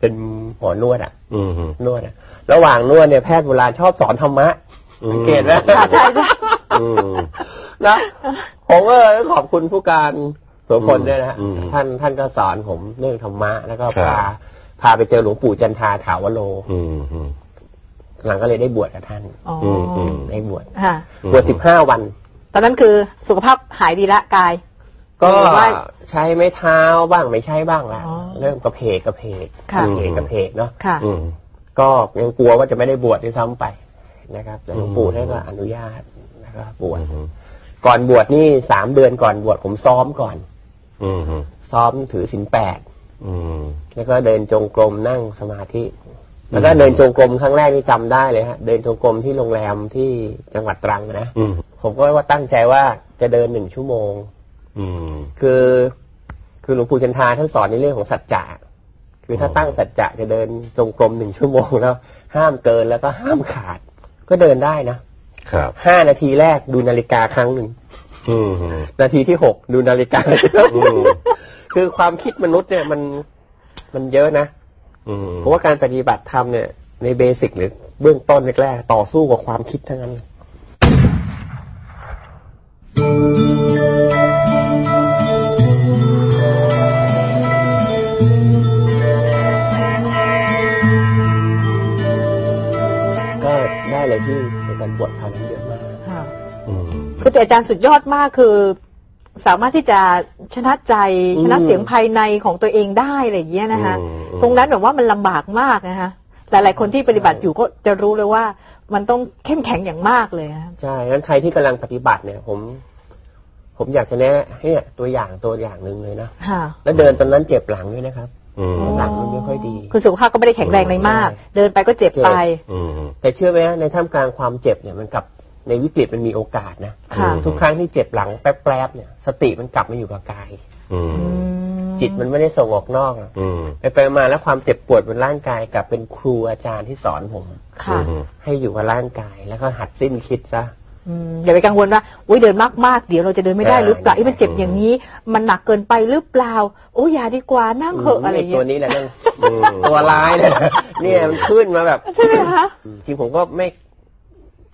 เป็นหมอนวดอะอืมนวดอะ ระหว่างนวดเนี่ยแพทย์โบราณชอบสอนธรรมะอืมสังเกตไหมค่ะใช่ใช่อืมนะผมก็ขอบคุณผู้การโสพลด้วยนะฮะอืมท่านท่านก็สอนผมเรื่องธรรมะ แล้วก็ครัพาบพาไปเจอหลวงปู่จันทราถาวโล อืมอืมหลังก็เลยได้บวชกับท่านอ๋อมอืมได้บวชค่ะอืมบวชสิบห้าวัน ตอนนั้นคือสุขภาพหายดีละกาย ก็หรือว่าใช้ไม้เท้าบ้างไม่ใช้บ้างละอ๋อเริ่มกระเพกกระเพกค่ะกระเพกกระเพกเนาะค่ะอืมก็ยังกลัวว่าจะไม่ได้บวชด้วยซ้ำไปนะครับแต่หลวงปู่อืมท่านก็อนุญาตนะครับบวชอืมก่อนบวชนี่สามเดือนก่อนบวชผมซ้อมก่อน อืมซ้อมถือศีลแปดอืมแล้วก็เดินจงกรมนั่งสมาธิ แล้วก็เดินจงกรมครั้งแรกนี่จำได้เลยฮะ เดินจงกรมที่โรงแรมที่จังหวัดตรังนะอืมผมก็ว่าตั้งใจว่าจะเดินหนึ่งชั่วโมง อืมคือคือหลวงปู่จันทราท่านสอนในเรื่องของสัจจะคือถ้าอ๋อตั้งสัจจะจะเดินจงกรมหนึ่งชั่วโมงแล้ว ห้ามเกินแล้วก็ห้ามขาด ก็เดินได้นะครับห้านาทีแรกดูนาฬิกาครั้งหนึ่งอืมนาทีที่หกดูนาฬิกาอืมคือความคิดมนุษย์เนี่ยมันมันเยอะนะอืม เพราะว่าการปฏิบัติธรรมเนี่ย ในเบสิกหรือเบื้องต้นแรกๆต่อสู้กับความคิดทั้งนั้นก็ได้เลยที่ในการบวชคราวนั้นเยอะมากค่ะอืมคือแต่อาจารย์สุดยอดมากคือ สามารถที่จะชนะใจอืมชนะเสียงภายในของตัวเองได้อะไรอย่างเงี้ยนะคะอืมตรงนั้นแบบว่ามันลำบากมากนะคะหลายๆคนที่ปฏิบัติอยู่ก็จะรู้เลยว่า มันต้องเข้มแข็งอย่างมากเลยนะคะใช่งั้นใครที่กำลังปฏิบัติเนี่ย ผม ผมอยากจะแนะให้เนี่ยตัวอย่างตัวอย่างหนึ่งเลยนะค่ะแล้วเดินตอนนั้นเจ็บหลังด้วยนะครับอืมหลังมันไม่ค่อยดี คือสุขภาพก็ไม่ได้แข็งแรงเลยมากใช่เดินไปก็เจ็บไปอืมแต่เชื่อไหมฮะในท่ามกลางความเจ็บเนี่ยมันกลับ ในวิกฤตมันมีโอกาสนะ ค่ะทุกครั้งที่เจ็บหลังแป๊บๆเนี่ย สติมันกลับมาอยู่กับกายอืมอืม จิตมันไม่ได้ส่งออกนอกหรอกอืมไปไปมาแล้วความเจ็บปวดบนร่างกายกลับเป็นครูอาจารย์ที่สอนผม ค่ะ อืม ให้อยู่กับร่างกายแล้วก็หัดสิ้นคิดซะ อืมอย่าไปกังวลว่าอุ้ยเดินมากๆ เดี๋ยวเราจะเดินไม่ได้ใช่หรือเปล่าใช่เอ้ยมันเจ็บอย่างนี้ มันหนักเกินไปหรือเปล่า โอ้ยอย่าดีกว่านั่งเหอะอะไรอย่างตัวเงี้ยนี้แหละนั่นอืม ตัวร้ายเลยเนี่ยมันขึ้นมาแบบ ใช่ไหมคะ จริงผมก็ไม่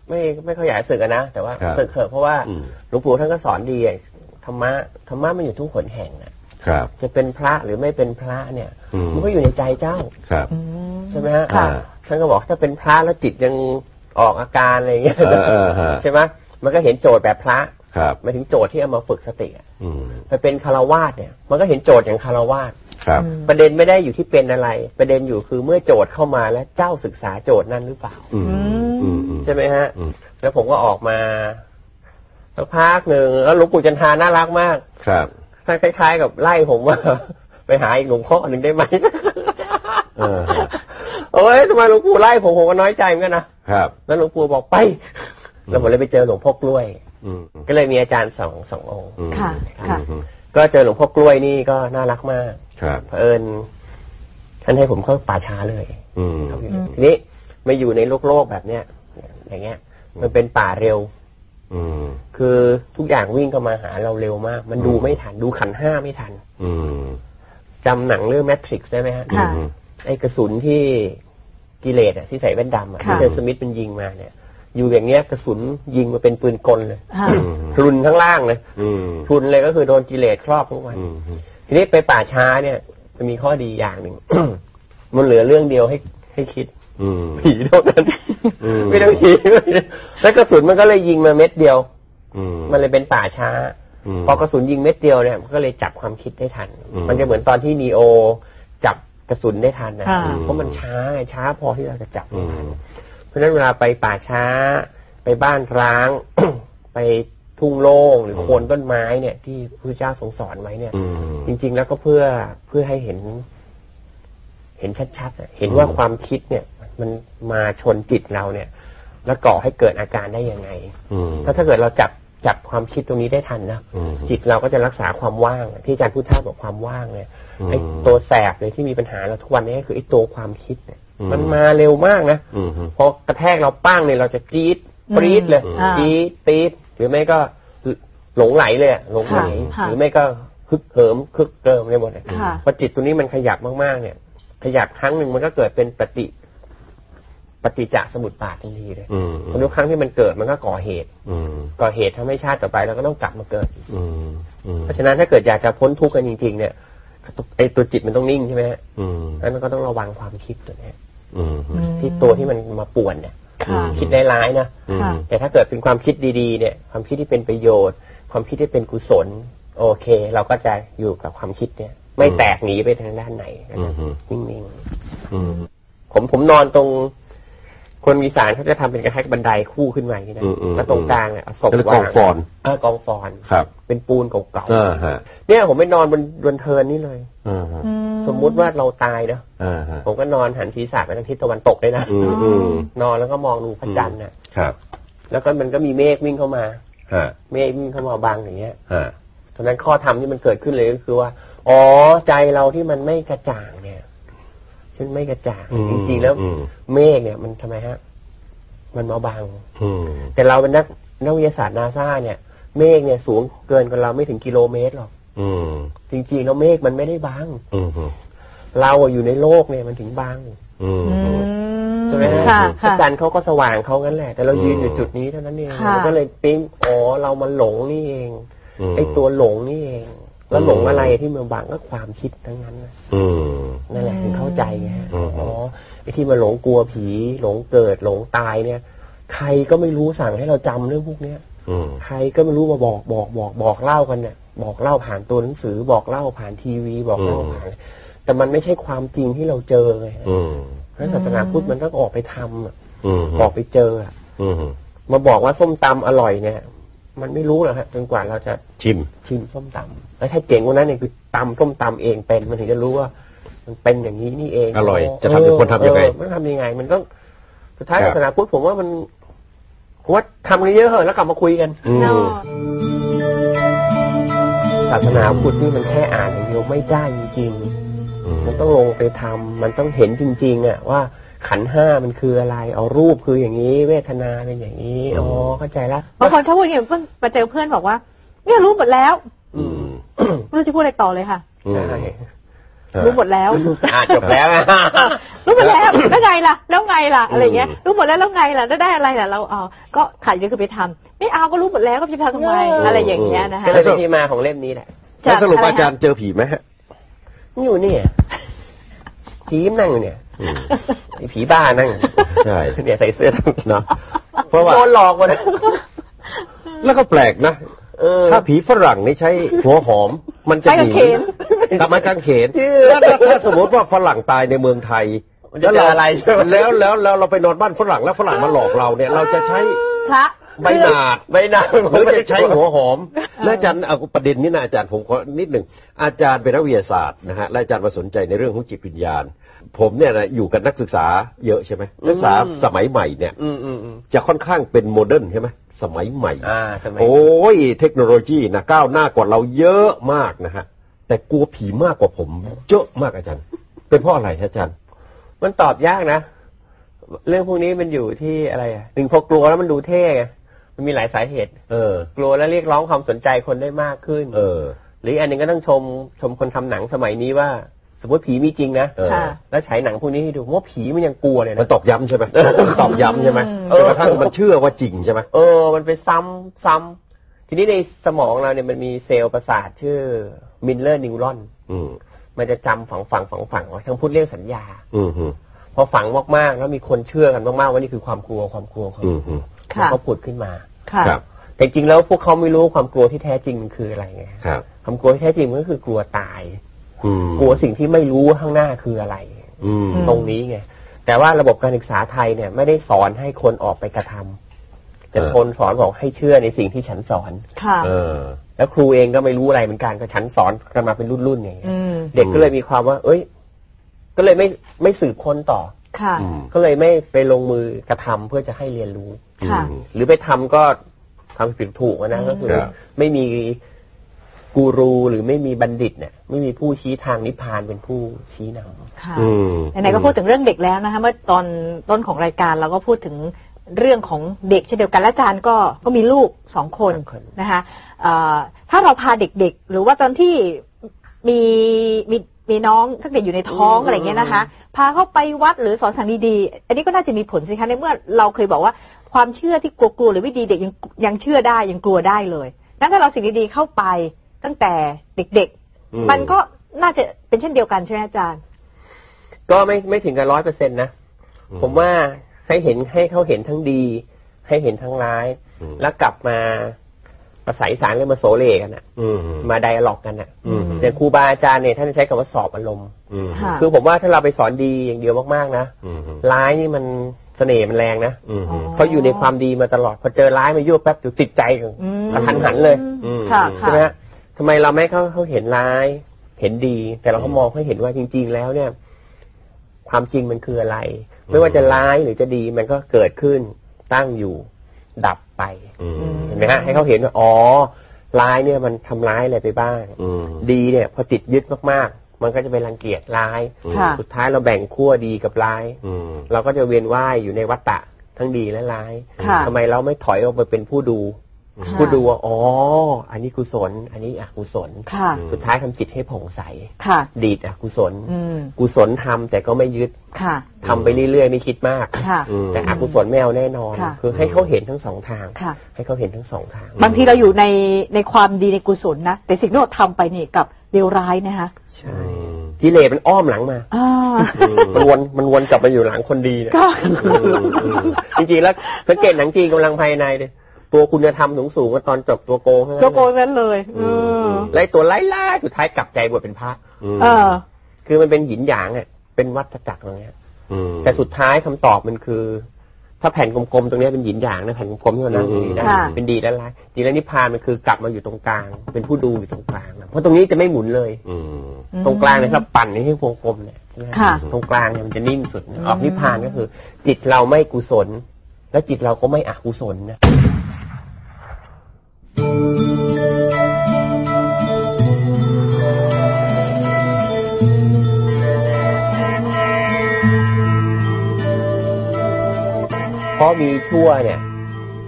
ไม่ไม่ค่อยอยากให้สึกอะนะแต่ว่าครับสึกเถอะเพราะว่าอืม หลวงปู่ท่านก็สอนดีอะธรรมะธรรมะมันอยู่ทุกหนแห่งอะครับ จะเป็นพระหรือไม่เป็นพระเนี่ย อืม มันก็อยู่ในใจเจ้า ครับ อืม ใช่ไหมฮะค่ะ ท่านก็บอกถ้าเป็นพระแล้วจิตยังออกอาการอะไรอย่างเงี้ยเออเออฮะ ใช่ไหมมันก็เห็นโจทย์แบบพระ ครับหมายถึงโจทย์ที่เอามาฝึกสติอะอืมไปเป็นคารวาสเนี่ย มันก็เห็นโจทย์อย่างคารวาสครับอืมประเด็นไม่ได้อยู่ที่เป็นอะไร ประเด็นอยู่คือเมื่อโจทย์เข้ามาแล้วเจ้าศึกษาโจทย์นั้นหรือเปล่า อืมอืมอืม ใช่ไหมฮะ อืม แล้วผมก็ออกมาสักพักหนึ่งแล้วหลวงปู่จันทาน่ารักมาก ครับท่านคล้ายๆ กับไล่ผมว่า ไปหาอีกหลวงพ่อหนึ่งได้ไหม เออฮะโอ้ยทำไมหลวงปู่ไล่ผมผมก็น้อยใจเหมือนกันนะครับ แล้วหลวงปู่บอกไป แล้วผมเลยไปเจอหลวงพ่อกล้วยอืม ก็เลยมีอาจารย์สองสององค์อืมค่ะค่ะอืมก็เจอหลวงพ่อกล้วยนี่ก็น่ารักมากครับเผอิญท่านให้ผมเข้าป่าช้าเลยอืมอืมทีนี้มาอยู่ในโลกโลกแบบเนี้ยอย่างเงี้ย มันเป็นป่าเร็วอืมคือทุกอย่างวิ่งเข้ามาหาเราเร็วมาก มันดูไม่ทันดูขันห้าไม่ทันอืมจำหนังเรื่องแมทริกซ์ได้ไหมฮะค่ะอืมไอ้กระสุนที่กิเลสอะที่ใส่แว่นดำอะค่ะที่เจอสมิธมันยิงมาเนี่ย อยู่อย่างเงี้ยกระสุนยิงมาเป็นปืนกลเลยค่ะอืมพรุนทั้งล่างเลยอืมพรุนเลยก็คือโดนกิเลสครอบทั้งวันอืมทีนี้ไปป่าช้าเนี่ยมันมีข้อดีอย่างหนึ่งมันเหลือเรื่องเดียวให้ให้คิดอืมผีเท่านั้นอืมไม่ต้องผีแล้วกระสุนมันก็เลยยิงมาเม็ดเดียวอืมมันเลยเป็นป่าช้าอืมพอกระสุนยิงเม็ดเดียวเนี่ยมันก็เลยจับความคิดได้ทันอืมมันจะเหมือนตอนที่นีโอจับกระสุนได้ทันนะอ่าเพราะมันช้าช้าพอที่เราจะจับอืได้ทันม เพราะฉะนั้นเวลาไปป่าช้า ไปบ้านร้าง ไปทุ่งโล่งหรือโคนต้นไม้เนี่ย ที่พระเจ้าทรงสอนไว้เนี่ยอืมจริง ๆ แล้วก็เพื่อเพื่อให้เห็น เห็นชัดๆอะเห็นว่าความคิดเนี่ย มันมาชนจิตเราเนี่ย แล้วก่อให้เกิดอาการได้ยังไงอืมถ้าถ้าเกิดเราจับจับความคิดตรงนี้ได้ทันนะอืมจิตเราก็จะรักษาความว่าง ที่อาจารย์พุทธาบอกความว่างเนี่ยอืมไอ้ตัวแสบเลยที่มีปัญหาเราทุกวันนี้ก็คือไอ้ตัวความคิดเนี่ยอื มมันมาเร็วมากนะอืมพอกระแทกเราปั้งเนี่ยเราจะจี๊ดปรี๊ดเลยอ่าจี๊ดปี๊ดหรือไม่ก็หลงไหลเลยอะหลงไหลค่ะหรือไม่ก็ฮึกเหิมคึกเกิมได้หมดเลยค่ะพอจิตตัวนี้มันขยับมากๆ เนี่ย ขยับครั้งหนึ่งมันก็เกิดเป็นปฏิปฏิจจสมุปบาททันทีเลยอืมทุกครั้งที่มันเกิดมันก็ก่อเหตุ อืมก่อเหตุทำให้ชาติต่อไปเราก็ต้องกลับมาเกิด อืมอืมเพราะฉะนั้นถ้าเกิดอยากจะพ้นทุกข์กันจริง ๆ เนี่ย ไอตัวจิตมันต้องนิ่งใช่ไหมฮะอืมนั้นก็ต้องระวังความคิดตัวเนี้ยอืมอืมที่ตัวที่มันมาป่วนเนี่ยค่ะคิดได้ร้ายๆนะอืมค่ะแต่ถ้าเกิดเป็นความคิดดีๆ เนี่ย ความคิดที่เป็นประโยชน์ ความคิดที่เป็นกุศล โอเค เราก็จะอยู่กับความคิดเนี่ย ไม่แตกหนีไปทางด้านไหนก็จะอืมนิ่งอืมๆผมผมนอนตรง คนอีสานเขาจะทำเป็นกระแทกบันไดคู่ขึ้นมาอย่างนี้นะอืมอืมแล้วตรงกลางเนี่ยเอาศพเป็นกวาองงฟอนเออกองฟอนครับ เป็นปูนเก่าอ่าฮะๆเนี่ยผมไปนอนบนบนเทิร์นนี่เลยอ่าฮะอืสมมุติว่าเราตายเนาะอ่าฮะผมก็นอนหันศีรษะไปทางทิศตะวันตกเลยนะอืมอืมนอนแล้วก็มองดูพระจันทร์น่ะครับ แล้วก็มันก็มีเมฆวิ่งเข้ามาฮะเมฆวิ่งเข้ามาบังอย่างเงี้ยฮะตอนนั้นข้อธรรมที่มันเกิดขึ้นเลยก็คือว่า อ๋อใจเราที่มันไม่กระจ่างเนี่ย ฉันไม่กระจ่างอืมจริงๆแล้วอืมเมฆเนี่ย มันทำไมฮะ มันมาบังอืมแต่เราเป็นนักนักวิทยาศาสตร์นาซาเนี่ย เมฆเนี่ยสูงเกินกว่าเราไม่ถึงกิโลเมตรหรอกอืมจริงๆแล้วเมฆมันไม่ได้บังอืมเราอะอยู่ในโลกเนี่ยมันถึงบังอืมอืมใช่ไหมฮะค่ะพระค่ะจันทร์เขาก็สว่างเขางั้นแหละ แต่เรายืนอืมอยู่จุดนี้เท่านั้นเองค่ะมันก็เลยปิ๊งอ๋อเรามันหลงนี่เองมไอ้ตัวหลงนี่เอง แล้วอืมหลงอะไรที่มันบังก็ความคิดทั้งนั้นนะอืมนั่นแหละถึงเข้าใจไงฮะอืมอ๋อไอ้ที่มาหลงกลัวผี หลงเกิดหลงตายเนี่ย ใครก็ไม่รู้สั่งให้เราจำเรื่องพวกเนี้ยอืมใครก็ไม่รู้มาบอกบอกบอกบอกเล่ากันเนี่ยบอกเล่าผ่านตัวหนังสือบอกเล่าผ่านทีวี บอกเล่าอืมผ่านแต่มันไม่ใช่ความจริงที่เราเจอไงฮะอืมเพราะศาสนาพุทธมันต้องออกไปทำอะอืมออกไปเจออะอืมมาบอกว่าส้มตำอร่อยเนี่ย มันไม่รู้หรอกฮะจนกว่าเราจะชิมชิมส้มตำแล้วถ้าเจ๋งกว่านั้นเนี่ยคือตำส้มตำเองเป็น มันถึงจะรู้ว่า มันเป็นอย่างนี้นี่เองอร่อย จะทำเป็นคนทำยังไงเออมันทำยังไง มันต้องสุดท้ายครับศาสนาพุทธผมว่ามันผมว่าทำกันเยอะเหอะแล้วกลับมาคุยกันอืมเนาะศาสนาพุทธนี่มันแค่อ่านอย่างเดียวไม่ได้จริงอืมๆมันต้องลงไปทำมันต้องเห็นจริง ๆอะว่า ขันธ์ห้ามันคืออะไร เอารูปคืออย่างนี้ เวทนาเป็นอย่างนี้อ๋อเข้าใจละบางคนชอบพูดอย่างนี้เพิ่งมาเจอเพื่อนบอกว่า เนี่ยรู้หมดแล้ว อืมไม่รู้จะพูดอะไรต่อเลยค่ะใช่รู้หมดแล้วอ่าจบแล้วรู้หมดแล้วแล้วไงล่ะ แล้วไงล่ะอะไรเงี้ยอืมรู้หมดแล้วแล้วไงล่ะแล้วได้อะไรล่ะเราอ๋อก็ขัดก็คือไปทำไม่เอาก็รู้หมดแล้วก็จะทำทำไมอะไรอย่างเงี้ยนะคะก็เลยเป็นที่มาของเล่มนี้แหละแล้วสรุปอะไรฮะอาจารย์เจอผีไหมฮะมันอยู่เนี่ยผีมันนั่งอยู่เนี่ยอืม ไอ้ผีบ้านั่งอยู่ใช่เนี่ยใส่เสื้อเนอะเพราะว่าโดนหลอกหมดนะแล้วก็แปลกนะเออถ้าผีฝรั่งนี่ใช้หัวหอม มันจะใช้หกางนีเขนกับไม้กางเขนชื่อแล้วถ้าถ้าสมมติว่าฝรั่งตายในเมืองไทยมันจะเจออะไรใช่ไหมแล้วแล้วแล้วเราไปนอนบ้านฝรั่งแล้วฝรั่งมาหลอกเราเนี่ย เราจะใช้พระใบหนาดไม่น่าหรือจะใช้หัวหอม และอาจารย์เอาประเด็นนี้นะอาจารย์ผมขอนิดหนึ่งอาจารย์เป็นนักวิทยาศาสตร์นะฮะและอาจารย์มาสนใจในเรื่องของจิตวิญญาณ ผมเนี่ยนะอยู่กับนักศึกษาเยอะใช่ไหมนักศึกษาสมัยใหม่เนี่ยอืมอืมอืมจะค่อนข้างเป็นโมเดิร์นใช่ไหมสมัยใหม่อ่าทำไมโอ้ยเทคโนโลยีนะก้าวหน้ากว่าเราเยอะมากนะฮะแต่กลัวผีมากกว่าผมเยอะมากอาจารย์ เป็นเพราะอะไรฮะอาจารย์ มันตอบยากนะ เรื่องพวกนี้มันอยู่ที่อะไรอะหนึ่งพอกลัวแล้วมันดูเท่ไงมันมีหลายสาเหตุ เออ กลัวแล้วเรียกร้องความสนใจคนได้มากขึ้น เออ หรืออีกอันหนึงก็ต้องชมชมคนทำหนังสมัยนี้ว่า สมมติผีมีจริงนะเออค่ะแล้วฉายหนังพวกนี้ให้ดูว่าผีมันยังกลัวเลยมันนะตอกย้ำใช่ไหมตอกย้ำใช่ไหมอืมจนกระทั่งมันเชื่อว่าจริงใช่ไหมเออ มันไปซ้ำซ้ำทีนี้ในสมองเราเนี่ยมันมีเซลล์ประสาทชื่อ mirror neuron อืมมันจะจำฝังฝังฝังฝังไว้ทั้งพูดเรื่องสัญญา อืมฮึพอฝังมากๆแล้วมีคนเชื่อกันมากๆว่านี่คือความกลัวความกลัวความอืกมลัวฮึค่ะมันก็ผุดขึ้นมาค่ะครับแต่จริงๆแล้วพวกเขาไม่รู้ความกลัวที่แท้จริงมันคืออะไรไงครับความกลัวที่แท้จริงมันก็คือกลัวตายอืม กลัวสิ่งที่ไม่รู้ว่าข้างหน้าคืออะไรอืมตรงนี้ไงแต่ว่าระบบการศึกษาไทยเนี่ยไม่ได้สอนให้คนออกไปกระทำแต่เออคนสอนบอกให้เชื่อในสิ่งที่ฉันสอนค่ะเออแล้วครูเองก็ไม่รู้อะไรเหมือนกันก็ฉันสอนกันมาเป็นรุ่นๆอย่างเงี้ยอืมเด็กก็เลยมีความว่า เอ้ย ก็เลยไม่ไม่สืบค้นต่อค่ะอืมก็เลยไม่ไปลงมือกระทำเพื่อจะให้เรียนรู้ค่ะอืมหรือไปทำก็ทำผิดถูกอะนะอืมก็คือครับไม่มี กูรูหรือไม่มีบัณฑิตเนี่ยไม่มีผู้ชี้ทางนิพพานเป็นผู้ชี้นำค่ะอืมไหนๆก็พูดถึงเรื่องเด็กแล้วนะคะเมื่อตอนต้นของรายการเราก็พูดถึงเรื่องของเด็กเช่นเดียวกันและอาจารย์ก็ก็มีลูกสองคนสองคนนะคะเอ่อถ้าเราพาเด็กๆ หรือว่าตอนที่มีมีมีน้องตั้งแต่อยู่ในท้องอะไรเงี้ยนะคะ พาเข้าไปวัดหรือสอนสั่งดีๆ อันนี้ก็น่าจะมีผลสิคะในเมื่อเราเคยบอกว่าความเชื่อที่กลัวๆหรือไม่ดีเด็กยังยังเชื่อได้ยังกลัวได้เลยนั้นถ้าเราสิ่งดีๆเข้าไป ตั้งแต่เด็กอืมๆมันก็น่าจะเป็นเช่นเดียวกันใช่ไหมอาจารย์ ก็ไม่ไม่ถึงกับร้อยเปอร์เซ็นต์นะอืมผมว่าให้เห็นให้เขาเห็นทั้งดี ให้เห็นทั้งร้ายอืมแล้วกลับมาภาษาอีสานเรียกมาโซเลกันอะอืมมาไดอะล็อกกันอะอืมอย่างครูบาอาจารย์เนี่ยท่านใช้คำว่าสอบอารมณ์อืมค่ะคือผมว่าถ้าเราไปสอนดีอย่างเดียวมากๆนะอืมร้ายนี่มันเสน่ห์มันแรงนะอืมอ๋อเขาอยู่ในความดีมาตลอดพอเจอร้ายมายั่วแป๊บเดี๋ยวติดใจกันอืมกระทันหันเลยอืมค่ะใช่ไหมฮะ ทำไมเราไม่เขาเขาเห็นร้าย เห็นดี แต่เราก็มองให้เห็นว่าจริง ๆ แล้วเนี่ย ความจริงมันคืออะไร ไม่ว่าจะร้ายหรือจะดีมันก็เกิดขึ้นตั้งอยู่ดับไปอืมเห็นไหมฮะให้เขาเห็นว่าอ๋อร้ายเนี่ยมันทำร้ายอะไรไปบ้างอืมดีเนี่ย พอติดยึดมากๆ มันก็จะไปรังเกียจร้ายค่ะสุดท้ายเราแบ่งขั้วดีกับร้ายอืมเราก็จะเวียนว่ายอยู่ในวัฏฏะทั้งดีและร้ายค่ะทำไมเราไม่ถอยออกไปเป็นผู้ดู ค่ะผู้ดูว่าอ๋อ อันนี้กุศล อันนี้อกุศลค่ะสุดท้ายทำจิตให้ผ่องใสค่ะดีดอกุศลอืมกุศลทำแต่ก็ไม่ยึดค่ะทำไปเรื่อยๆ ไม่คิดมากค่ะอืมแต่อกุศลไม่เอาแน่นอนค่ะคือให้เขาเห็นทั้งสองทางค่ะให้เขาเห็นทั้งสองทาง บางทีเราอยู่ในในความดีในกุศลนะ แต่สิ่งที่เราทำไปนี่กับเลวร้ายนะคะใช่กิเลสมันอ้อมหลังมาอ่ามันวนมันวนกลับมาอยู่หลังคนดีเนี่ยก็จริงๆแล้วสังเกตหนังจีนกำลังภายในเลย ตัวคุณธรรมสูงสูงๆก็ตอนจบตัวโกงทั้งนั้นโกโกนั้นเลยเออไล่ตัวไล่ล่าสุดท้ายกลับใจบวชเป็นพระเออ คือมันเป็นหยินหยางอะ เป็นวัฏจักรตรงเนี้ยมแต่สุดท้ายคำตอบมันคือ ถ้าแผ่นกลมๆตรงเนี้ยเป็นหยินหยางนะแผ่นกลมๆที่เรานั่งอยู่นี่นะค่ะเป็นดีและร้ายดีและนิพพานมันคือกลับมาอยู่ตรงกลาง เป็นผู้ดูอยู่ตรงกลางนะเพราะตรงนี้จะไม่หมุนเลย อืมตรงกลางเนี่ยถ้าปั่นในที่วงกลมเนี่ยใช่ไหมค่ะตรงกลางเนี่ยมันจะนิ่งสุดนะออกนิพพานก็คือ จิตเราไม่กุศล และจิตเราก็ไม่อกุศลนะเพราะมีชั่วเนี่ย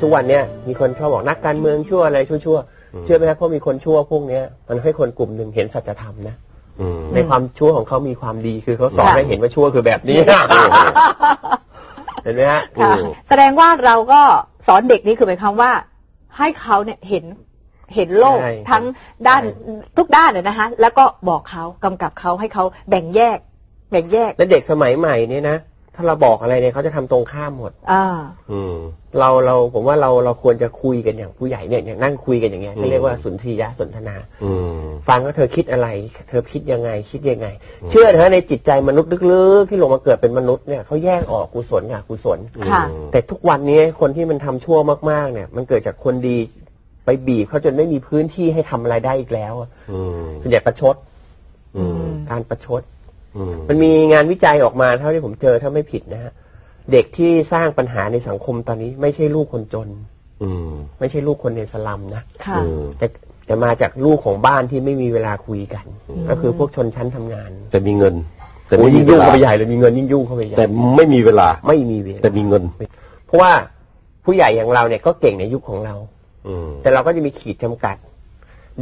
ทุกวันเนี่ยมีคนชอบบอกนักการเมืองชั่วอะไรชั่วอืมๆเชื่อไหมครับเพราะมีคนชั่วพวกเนี้ย มันให้คนกลุ่มหนึ่งเห็นสัจธรรมนะอืมในความชั่วของเขามีความดีคือเขาสอนค่ะให้เห็นว่าชั่วคือแบบนี้เห็นไหมฮะค่ะอืมแสดงว่าเราก็สอนเด็กนี่คือหมายความว่า ให้เขาเนี่ยเห็นเห็นโลกใช่ทั้งด้านใช่ ทุกด้านเลยนะคะ แล้วก็บอกเขากำกับเขาให้เขาแบ่งแยก แบ่งแยก และเด็กสมัยใหม่เนี่ยนะ ถ้าเราบอกอะไรเนี่ยเขาจะทำตรงข้ามหมดอ่าอืม เราเราผมว่าเราเราควรจะคุยกันอย่างผู้ใหญ่เนี่ยอย่างนั่งคุยกันอย่างเงี้ยอืมเขาเรียกว่าสุนทรียะสนทนา อืมฟังว่าเธอคิดอะไร เธอคิดยังไง คิดยังไง เชื่อนะในจิตใจมนุษย์ลึกๆ ที่ลงมาเกิดเป็นมนุษย์เนี่ยเขาแยกออกกุศลกับอกุศลค่ะแต่ทุกวันนี้คนที่มันทำชั่วมากๆ เนี่ย มันเกิดจากคนดีไปบีบเขาจนไม่มีพื้นที่ให้ทำอะไรได้อีกแล้วอะอืมส่วนใหญ่ประชดอืมการประชดอื มมันมีงานวิจัยออกมาเท่าที่ผมเจอถ้าไม่ผิดนะฮะเด็กที่สร้างปัญหาในสังคมตอนนี้ ไม่ใช่ลูกคนจนอืมไม่ใช่ลูกคนในสลัมนะค่ะอืมแต่แต่มาจากลูกของบ้านที่ไม่มีเวลาคุยกัน ก็คือพวกชนชั้นทำงาน แต่มีเงิน แต่โอ้ไม่ยมียิ่งเวยุ่งลาเข้าไปใหญ่เลยมีเงินยิ่งยุ่งเข้าไปใหญ่แต่ไม่มีเวลาไม่มีเวลาแต่มีเงิน เพราะว่าผู้ใหญ่อย่างเราเนี่ยก็เก่งในยุคของเราอืมแต่เราก็จะมีขีดจำกัด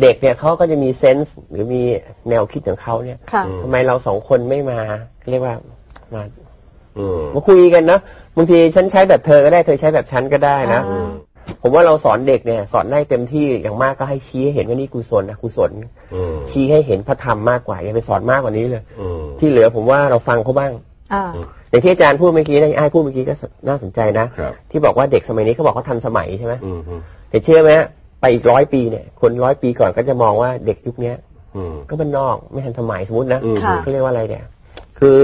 เด็กเนี่ยเขาก็จะมีเซนส์หรือมีแนวคิดของเขาเนี่ยค่ะทำไมเราสองคนไม่มา เรียกว่ามาอืมมาคุยกันเนาะบางทีฉันใช้แบบเธอก็ได้เธอใช้แบบฉันก็ได้นะอ่าผมว่าเราสอนเด็กเนี่ย สอนได้เต็มที่อย่างมากก็ให้ชี้ให้เห็นว่านี่กุศลนะกุศลอืมชี้ให้เห็นพระธรรมมากกว่าอย่าไปสอนมากกว่านี้เลยอืมที่เหลือผมว่าเราฟังเขาบ้างอ่าอย่างที่อาจารย์พูดเมื่อกี้นะไอ้ายพูดเมื่อกี้ก็น่าสนใจนะครับที่บอกว่าเด็กสมัยนี้เขาบอกเขาทันสมัยใช่ไหมอืมอืมแต่เชื่อไหมฮะ ไปอีกร้อยปีเนี่ย คนร้อยปีก่อนก็จะมองว่าเด็กยุคเนี้ยอืมก็เป็นนอกไม่ทันสมัยสมมตินะอืมค่ะเขาเรียกว่าอะไรเนี่ย คือ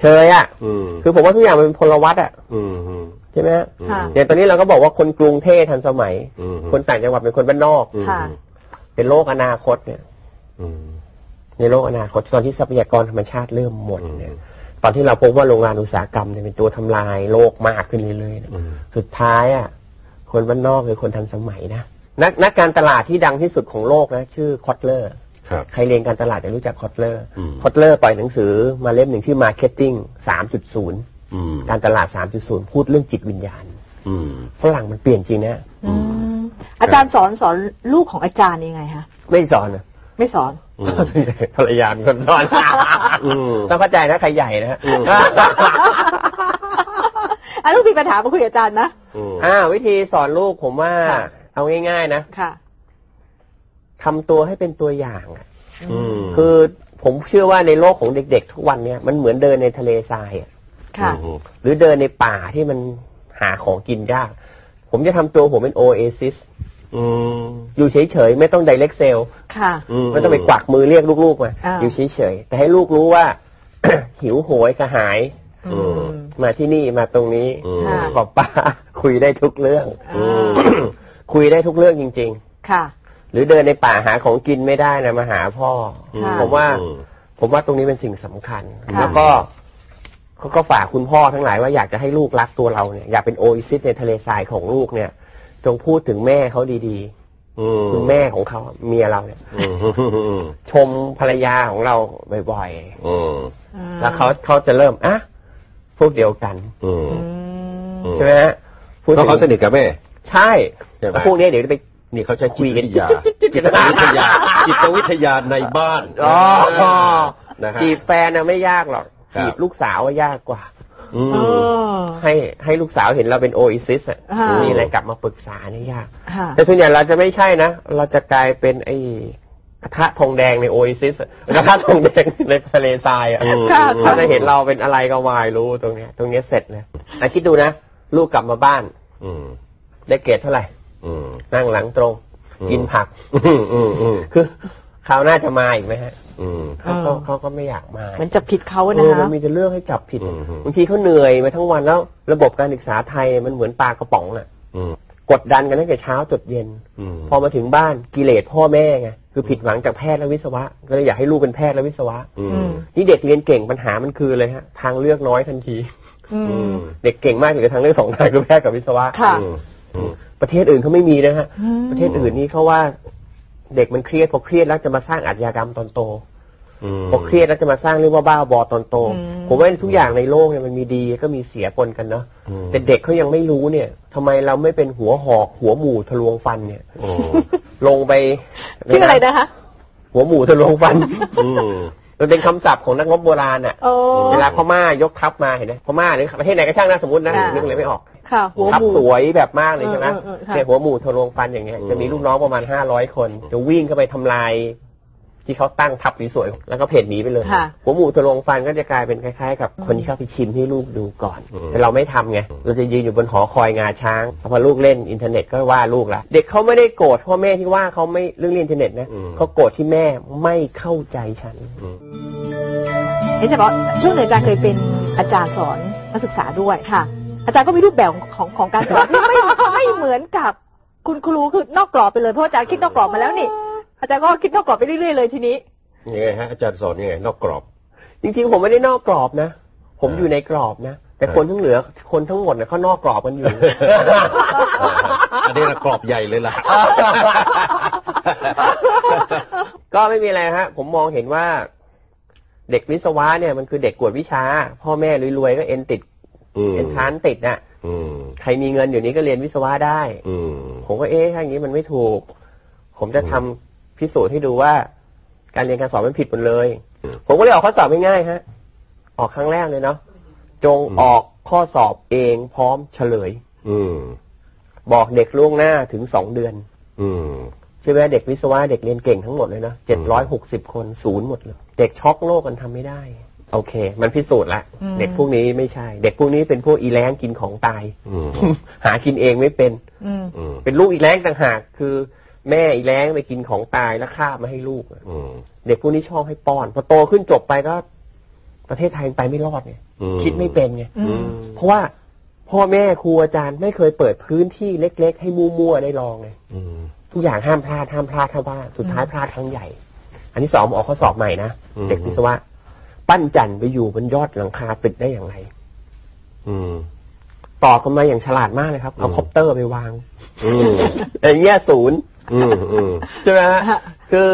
เชยอะอืมคือผมว่าทุกอย่างมันเป็นพลวัตอะอืมอืมใช่ไหมฮะค่ะอย่างตอนนี้เราก็บอกว่าคนกรุงเทพทันสมัยอืมคนต่างจังหวัดเป็นคนบ้านนอกอืมค่ะเป็นโลกอนาคตเนี่ยอืมในโลกอนาคตตอนที่ทรัพยากรธรรมชาติเริ่มหมดเนี่ยอืมตอนที่เราพบว่าโรงงานอุตสาหกรรมเนี่ยเป็นตัวทำลายโลกมากขึ้นเรื่อยๆเนี่ยอืมสุดท้ายอะคนบ้านนอกคือคนทันสมัยนะ นักนักการตลาดที่ดังที่สุดของโลกนะ ชื่อคอตเลอร์ครับใครเรียนการตลาดจะรู้จักคอตเลอร์อืมคอตเลอร์ปล่อยหนังสือมาเล่มหนึ่งชื่อ Marketing 3.0อืมการตลาด 3.0 พูดเรื่องจิตวิญญาณอืมฝรั่งมันเปลี่ยนจริงนะอืมอาจารย์สอนสอนลูกของอาจารย์ยังไงคะไม่สอนนะไม่สอนอืมภรรยาเป็นคนสอนอืมต้องเข้าใจนะใครใหญ่นะฮะอืมอันลูกมีปัญหามาคุยกับอาจารย์นะอืมอ่า วิธีสอนลูกผมว่าค่ะ เอาง่าย ๆ นะค่ะทำตัวให้เป็นตัวอย่างอะอืมคือผมเชื่อว่าในโลกของเด็ก ๆ ทุกวันเนี้ยมันเหมือนเดินในทะเลทรายอะค่ะอืมหรือเดินในป่าที่มันหาของกินยาก ผมจะทำตัวผมเป็นโอเอซิสอืมอยู่เฉยๆ ไม่ต้องไดเ c กเซลค่ะไม่ต้องไปกวักมือเรียกลูกๆมาอ่าอยู่เฉยๆ แต่ให้ลูกรู้ว่า หิวโหยกระหายอืมมาที่นี่มาตรงนี้อืมค่ะกับป้าคุยได้ทุกเรื่องอืม คุยได้ทุกเรื่องจริงค่ะๆหรือเดินในป่าหาของกินไม่ได้นะมาหาพ่ออค่ะ ผมว่าอืมผมว่าตรงนี้เป็นสิ่งสำคัญ ค่ะ แล้วก็เขาก็ฝากคุณพ่อทั้งหลายว่าอยากจะให้ลูกรักตัวเราเนี่ยอยากเป็นโออิซิสในทะเลทรายของลูกเนี่ย จงพูดถึงแม่เขาดีอืมๆคือแม่ของเขาเมียเราเนี่ยอืมอืมชมภรรยาของเราบ่อยอืมๆแล้วเขาเขาจะเริ่มอะพวกเดียวกัน อืมอืมใช่ไหมฮะพูดเพราะถึงเขาสนิทกับแม่ ใช่ ใช่ไหมแล้วพวกนี้เดี๋ยวจะไปนี่เขาใช้จิตวิทยาคุยกันจิตวิทยาจิตวิทยาในบ้านอ๋อนะฮะจีบแฟนน่ะไม่ยากหรอกครับจีบลูกสาวว่ายากกว่าอืมเออให้ให้ลูกสาวเห็นเราเป็นโออิซิสอะค่ะมีอะไรกลับมาปรึกษาเนี่ยยากค่ะแต่ส่วนใหญ่เราจะไม่ใช่นะ เราจะกลายเป็นไอ้กระทะทองแดงในโออิซิสอะกระทะทองแดงในทะเลทรายอะอืมค่ะเขาจะเห็นเราเป็นอะไรก็วายรู้ตรงเนี้ย ตรงเนี้ยเสร็จเลยอะคิดดูนะ ลูกกลับมาบ้านอืมได้เกรดเท่าไหร่อืม นั่งหลังตรงอืมกินผักอืมอืมอืมคือคราวหน้าจะมาอีกไหมฮะอืมเขาก็เออเขาก็ไม่อยากมา มันจะผิดเขาเอนะอคะมันมีแต่เรื่องให้จับผิดอืมบางทีเขาเหนื่อยมาทั้งวันแล้ว ระบบการศึกษาไทยมันเหมือนปลากระป๋องอะอืมกดดันกันตั้งแต่เช้าจดเย็นอืมพอมาถึงบ้านกิเลสพ่อแม่ไงคือผิดหวังจากแพทย์และวิศวะ ก็เลยอยากให้ลูกเป็นแพทย์และวิศวะอือืมมนี่เด็กเรียนเก่งปัญหามันคือเลยฮะ ทางเลือกน้อยทันทีอือืมมเด็กเก่งมากเหลือทางเลือกสองทางคือแพทย์กับวิศวะค่ะอืมอืม ประเทศอื่นเขาไม่มีนะฮะอืมประเทศอื่นนี่เขาว่าเด็กมันเครียดพอเครียดแล้วจะมาสร้างอาชญากรรมตอนโตอืมพอเครียดแล้วจะมาสร้างเรื่องว่าบ้าบอตอนโตอืมผมว่าทุกอย่างในโลกเนี่ยมันมีดีก็มีเสียปนกันเนาะอืมแต่เด็กเขายังไม่รู้เนี่ยทำไมเราไม่เป็นหัวหอก หัวหมูทะลวงฟันเนี่ยโอ้ลงไปชื่ออะไรนะคะ หัวหมูทะลวงฟันอืมมันเป็นคำศัพท์ของนักรบโบราณอะโอ้เวลาพม่ายกทัพมาเห็นไหมพม่าหรือประเทศไหนก็ช่างนะสมมตินะค่ะนึกเลยไม่ออก ค่ะหัวทัพหมูสวยแบบมากเลยใช่ไหมเออเออเออค่ะ เนี่ยหัวหมูทะลวงฟันอย่างเงี้ยอืมจะมีลูกน้องประมาณห้าร้อยคน จะวิ่งเข้าไปทำลาย ที่เขาตั้งทับสวยๆแล้วก็เพจหนีไปเลย ค่ะหัวหมูทะลวงฟันก็จะกลายเป็นคล้ายๆ กับคนที่เข้าไปชิมให้ลูกดูก่อน อืม แต่เราไม่ทำไง เราจะยืนอยู่บนหอคอยงาช้างพอลูกเล่นอินเทอร์เน็ตก็ว่าลูกละเด็กเขาไม่ได้โกรธพ่อแม่ที่ว่าเขาไม่เรื่องเล่นอินเทอร์เน็ตนะเขาโกรธที่แม่ไม่เข้าใจฉัน เห็นเฉพาะช่วงหนึ่งอาจารย์เคยเป็นอาจารย์สอนนักศึกษาด้วยค่ะ อาจารย์ก็มีรูปแบบของของของการสอนที่ไม่ไม่เหมือนกับคุณครูคือนอกกรอบไปเลยเพราะอาจารย์คิดนอกกรอบมาแล้วนี่ อาจารย์ก็คิดนอกกรอบไปเรื่อยๆเลยทีนี้ยังไงฮะอาจารย์สอนยังไงนอกกรอบ จริงๆ ผมไม่ได้นอกกรอบนะ ผมอยู่ในกรอบนะแต่คนทั้งเหลือคนทั้งหมดเนี่ยเขานอกกรอบกันอยู่ อันนี้ละกรอบใหญ่เลยล่ะ ก็ไม่มีอะไรฮะ ผมมองเห็นว่า เด็กวิศวะเนี่ยมันคือเด็กกวดวิชา พ่อแม่รวยๆก็เอ็นติดอืม เอ็นทรานติดน่ะอืมใครมีเงินอยู่นี้ก็เรียนวิศวะได้ อืมผมก็เอ๊ะถ้าอย่างนี้มันไม่ถูก ผมจะทำพิสูจน์ให้ดูว่า การเรียนการสอนมันผิดหมดเลยอืมผมก็เลยออกข้อสอบง่ายๆฮะ ออกครั้งแรกเลยเนาะจงอืมออกข้อสอบเองพร้อมเฉลย อืมบอกเด็กล่วงหน้าถึงสองเดือน อืมใช่ไหมเด็กวิศวะเด็กเรียนเก่งทั้งหมดเลยนะเจ็ดร้อยหกสิบคนศูนย์หมดเลย เด็กช็อกโลกกันทำไม่ได้ โอเค มันพิสูจน์ละอืมเด็กพวกนี้ไม่ใช่ เด็กพวกนี้เป็นพวกอีแรงกินของตายอืมหากินเองไม่เป็นอืมอืมเป็นลูกอีแรงต่างหากคือ แม่อีแรงไปกินของตายแล้วคาบมาให้ลูกอะอืมเด็กพวกนี้ชอบให้ป้อนพอโตขึ้นจบไปก็ ประเทศไทยไปไม่รอดไงอืมคิดไม่เป็นไงอือืมมเพราะว่าพ่อแม่ครูอาจารย์ไม่เคยเปิดพื้นที่เล็ก ๆ ให้มั่วๆได้ลองไงอืมทุกอย่างห้ามพลาดห้ามพลาดห้ามพลาดสุดท้ายพลาดครั้งใหญ่ อันที่สองผมออกข้อสอบใหม่นะอืมเด็กวิศวะ ปั้นจันทร์ไปอยู่บนยอดหลังคาตึกได้อย่างไร อืมต่อกันมาอย่างฉลาดมากเลยครับ เอาอืม copter ไปวางอืมอย่างเงี้ยศูนย์อืมอืมใช่ไหมฮะฮะคือ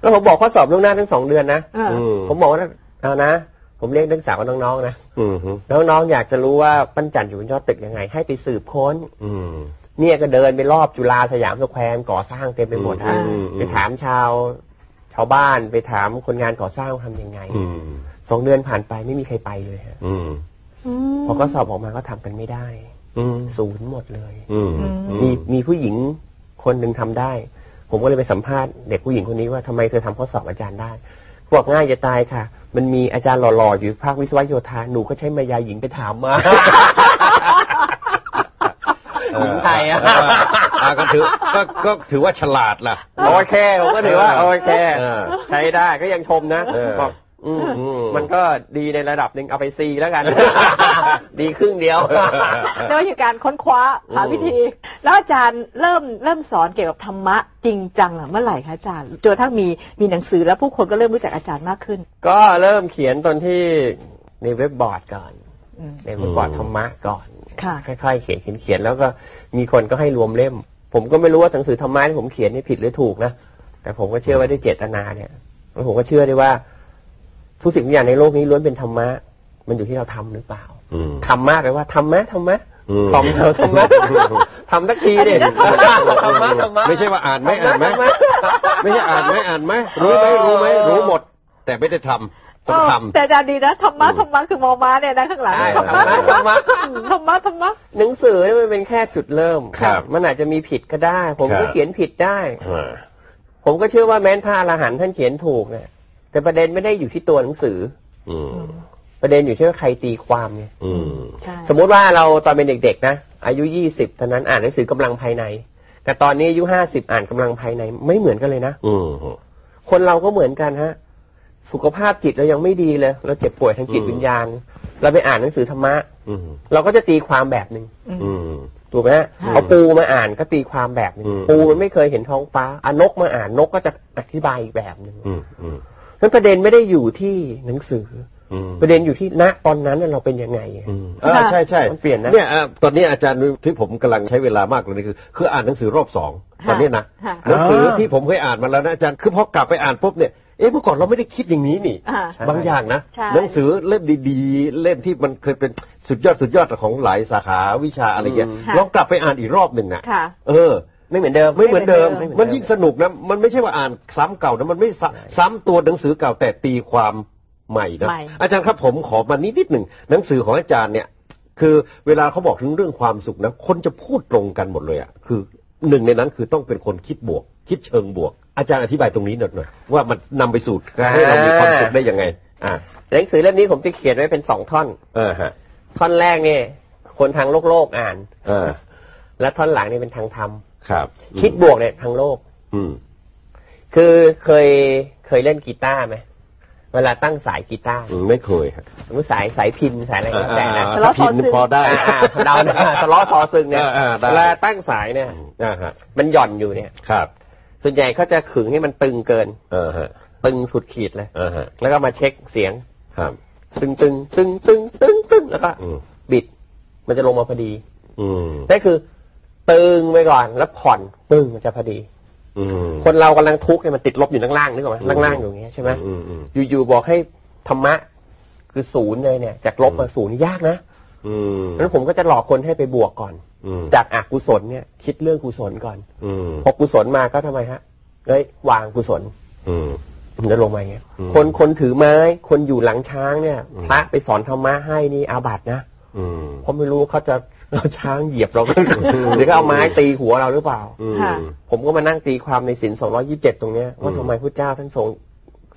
แล้วผมบอกข้อสอบล่วงหน้าทั้งสองเดือนนะอ่าอืมผมบอกว่าเอานะผมเรียกนักศึกษากับน้องๆนะอืมน้องๆอยากจะรู้ว่าปั้นจันทร์อยู่บนยอดตึกยังไง ให้ไปสืบค้น อืมเนี่ยก็เดินไปรอบจุฬาสยามสแควร์ก่อสร้างเต็มไปหมดฮะอืมไปถามชาว ชาวบ้านไปถามคนงานก่อสร้างว่าทำยังไงอืม สองเดือนผ่านไปไม่มีใครไปเลยฮะอืมอืมพอก็สอบออกมาก็ทำกันไม่ได้อืมศูนย์หมดเลยอืมมีมีผู้หญิงคนหนึ่งทำได้ ผมก็เลยไปสัมภาษณ์เด็กผู้หญิงคนนี้ว่าทำไมเธอทำข้อสอบอาจารย์ได้บอกง่ายจะตายค่ะ มันมีอาจารย์หล่อๆอยู่ภาควิศวโยธาหนูก็ใช้มายาหญิงไปถามมาหญิงไทยอะอ่าก็ถือก็ก็ถือว่าฉลาดล่ะ โอเค ผมก็ถือว่า โอเคเออใช้ได้ก็ยังชมนะเออบอกอื มอืมมันก็ดีในระดับหนึ่งเอาไปซีแล้วกัน ดีครึ่งเดียวแล้วก็อยู่การค้นคว้าหาวิธี แล้วอาจารย์เริ่มเริ่มสอนเกี่ยวกับธรรมะจริงจังอะเมื่อไหร่คะอาจารย์จนกระทั่งมีมีหนังสือแล้วผู้คนก็เริ่มรู้จักอาจารย์มากขึ้น ก็เริ่มเขียนตอนที่ในเว็บบอร์ดก่อนอืมในเว็บบอร์ดธรรมะก่อนค่ะค่อยๆเขียนเขียนเขียนแล้วก็มีคนก็ให้รวมเล่ม ผมก็ไม่รู้ว่าหนังสือธรรมะที่ผมเขียนนี่ผิดหรือถูกนะแต่ผมก็เชื่อว่าด้วยเจตนาเนี่ยแล้วผมก็เชื่อด้วยว่า ทุกสิ่งทุกอย่างในโลกนี้ล้วนเป็นธรรมะ มันอยู่ที่เราทำหรือเปล่าอืมทำมากเลยว่าทำไหมทำไหมอืมทำเธอทำไหมทำสักทีเด็ดทำมากทำมากทำมากไม่ใช่ว่าอ่านไหมอ่านไหมไม่ใช่อ่านไหมอ่านไหมรู้ไหมรู้ไหมรู้หมด แต่ไม่ได้ทำต้องทำแต่อาจารย์ดีนะธรรมะธรรมะคือมอม้าเนี่ยนะข้างหลังใช่ธรรมะธรรมะอืมธรรมะธรรมะหนังสือเนี่ยมันเป็นแค่จุดเริ่มครับมันอาจจะมีผิดก็ได้ ผมครัก็บเขียนผิดได้อ่าผมก็เชื่อว่าแม้นพระอรหันต์ท่านเขียนถูกเนี่ย แต่ประเด็นไม่ได้อยู่ที่ตัวหนังสือ อืมประเด็นอยู่ที่ว่าใครตีความไงอืมใช่สมมุติว่าเราตอนเป็นเด็กๆนะอายุยี่สิบตอนนั้นอ่านหนังสือกำลังภายใน แต่ตอนนี้อายุห้าสิบอ่านกำลังภายใน ไม่เหมือนกันเลยนะอืมคนเราก็เหมือนกันฮะ สุขภาพจิตเรายังไม่ดีเลย เราเจ็บป่วยทางจิตอืมวิญญาณ เราไปอ่านหนังสือธรรมะอืมเราก็จะตีความแบบหนึ่งอืมถูกไหมฮะค่ะเอาปูมาอ่านก็ตีความแบบหนึ่งอืมปูมันไม่เคยเห็นท้องฟ้าอานกมาอ่านนกก็จะอธิบายอีกแบบหนึ่ง อืมอืมเพราะฉะนั้นประเด็นไม่ได้อยู่ที่หนังสืออืมประเด็นอยู่ที่ณตอนนั้นเราเป็นยังไงอืมอ่าใช่ใช่มันเปลี่ยนนะเนี่ยอะตอนนี้อาจารย์ที่ผมกำลังใช้เวลามากเลยคือ คืออ่านหนังสือรอบสองตอนนี้นะค่ะหนังสือที่ผมเคยอ่านมาแล้วนะอาจารย์คือพอกลับไปอ่านปุ๊บเนี่ยเอ๊ะเมื่อก่อนเราไม่ได้คิดอย่างนี้นี่อ่าใช่บางอย่างนะใช่หนังสือเล่มดีๆ เล่มที่มันเคยเป็นสุดยอดสุดยอดของหลายสาขาวิชาอะไรเงี้ยอืมค่ะลองกลับไปอ่านอีกรอบหนึ่งนะค่ะเออ ไม่เหมือนเดิมไม่เหมือนเดิมไม่เหมือนเดิม มันยิ่งสนุกนะมันไม่ใช่ว่าอ่านซ้ำเก่านะมันไม่ซ้ำซ้ำตัวหนังสือเก่าแต่ตีความใหม่นะใหม่อาจารย์ครับผมขอมานิดนิดหนึ่งหนังสือของอาจารย์เนี่ย คือเวลาเขาบอกถึงเรื่องความสุขนะคนจะพูดตรงกันหมดเลยอะคือหนึ่งในนั้นคือต้องเป็นคนคิดบวก คิดเชิงบวก อาจารย์อธิบายตรงนี้หน่อยหน่อยว่ามันนำไปสู่การให้เรามีความสุขได้ยังไง อ่าหนังสือเล่มนี้ผมจะเขียนไว้เป็นสองท่อน เออฮะท่อนแรกเนี่ยคนทางโลกโลกอ่าน เออ และท่อนหลังเนี่ยเป็นทางธรรม ครับ คิดบวกเนี่ยทางโลก อืม คือเคยเคยเล่นกีตาร์ไหมเวลาตั้งสายกีตาร์อืมไม่เคยครับสมมติสายสายพินสายอะไรก็แล้วแต่นะอ่าทะเลาะพินทอซึงพอได้อ่าอ่าเราเนี่ยอ่าทะเลาะทอซึงเนี่ยอ่าอ่าได้เวลาตั้งสายเนี่ยอ่าฮะมันหย่อนอยู่เนี่ยครับ ส่วนใหญ่เขาจะขึงให้มันตึงเกิน เออฮะตึงสุดขีดเลยเออฮะแล้วก็มาเช็คเสียงครับตึงตึงตึงตึงตึงตึงแล้วก็อืมบิด มันจะลงมาพอดีอืมนั่นคือ ตึงไปก่อน แล้วผ่อนปึ้งมันจะพอดีอืมคนเรากำลังทุกข์เนี่ยมันติดลบอยู่ล่างๆนึกออกไหมอืมล่างๆอยู่อย่างเงี้ยใช่ไหมอืมอืมอยู่ๆบอกให้ธรรมะคือศูนย์เลยเนี่ย จากลบมาศูนย์นี่ยากนะอืมนั้นผมก็จะหลอกคนให้ไปบวกก่อนอืมจากอกุศลเนี่ย คิดเรื่องกุศลก่อนอืมพอกุศลมาก็ทำไมฮะเฮ้ยวางกุศล อืมมันจะลงมาอย่างเงี้ยอืมคนคนถือไม้ คนอยู่หลังช้างเนี่ยอืมพระไปสอนธรรมะให้นี่อาบัตินะอืมเพราะไม่รู้เขาจะ เราช้างเหยียบเราหรือเขาเอาไม้ตีหัวเราหรือเปล่าอืมค่ะผมก็มานั่งตีความในสิน227ตรงเนี้ยว่าอืมทำไมพระเจ้าท่านทรง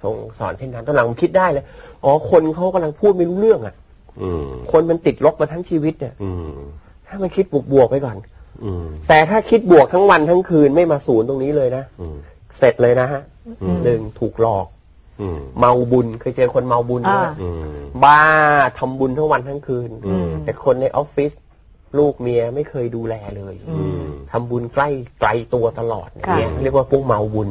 ทรงสอนเช่นนั้นตอนหลังผมคิดได้เลยอ๋อคนเขากำลังพูดไม่รู้เรื่องอะอืมคนมันติดลบมาทั้งชีวิตเนี่ยอืมถ้ามันคิดบวกบวกๆไปก่อนอืมแต่ถ้าคิดบวกทั้งวันทั้งคืนไม่มาศูนย์ตรงนี้เลยนะอืมเสร็จเลยนะฮะอืมหนึ่งถูกหลอกอืมเมาบุญเคยเจอคนเมาบุญไหมอ่าอืมบ้าทำบุญทั้งวันทั้งคืนอืมแต่คนในออฟฟิศ ลูกเมียไม่เคยดูแลเลยอืมทำบุญใกล้ไกลตัวตลอดเนี่ยค่ะเรียกว่าพวกเมาบุญ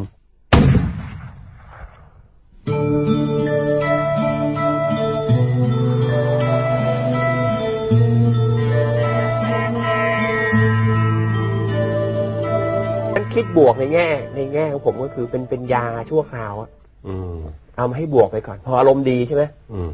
มันคิดบวกในแง่ ในแง่ของผมก็คือเป็นเป็นยาชั่วคราวอะอืมเอามาให้บวกไปก่อน พออารมณ์ดีใช่ไหมอืม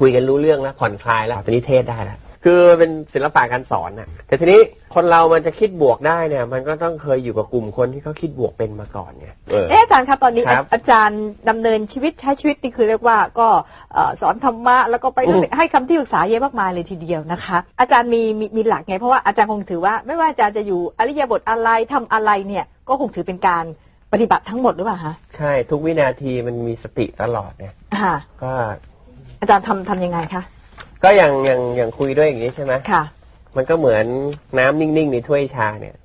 คุยกันรู้เรื่องแล้วผ่อนคลายแล้วตอนนี้เทศได้แล้ว คือเป็นศิลปะการสอนน่ะ แต่ทีนี้คนเรามันจะคิดบวกได้เนี่ย มันก็ต้องเคยอยู่กับกลุ่มคนที่เขาคิดบวกเป็นมาก่อนไงเออเอ๊ะอาจารย์ครับตอนนี้ครับอาจารย์ดำเนินชีวิตใช้ชีวิตนี่คือเรียกว่าก็เอ่อสอนธรรมะแล้วก็ไปอืม ให้คำที่ปรึกษาเยอะมากมายเลยทีเดียวนะคะ อาจารย์มีมีมีหลักไงเพราะว่าอาจารย์คงถือว่า ไม่ว่าอาจารย์จะอยู่อริยบทอะไรทำอะไรเนี่ย ก็คงถือเป็นการปฏิบัติทั้งหมดหรือเปล่าคะใช่ทุกวินาทีมันมีสติตลอดเนี่ยค่ะก็อาจารย์ทำทำยังไงคะ ก็อย่างอย่างอย่างคุยด้วยอย่างนี้ใช่ไหมค่ะ มันก็เหมือนน้ำนิ่งๆในถ้วยชาเนี่ย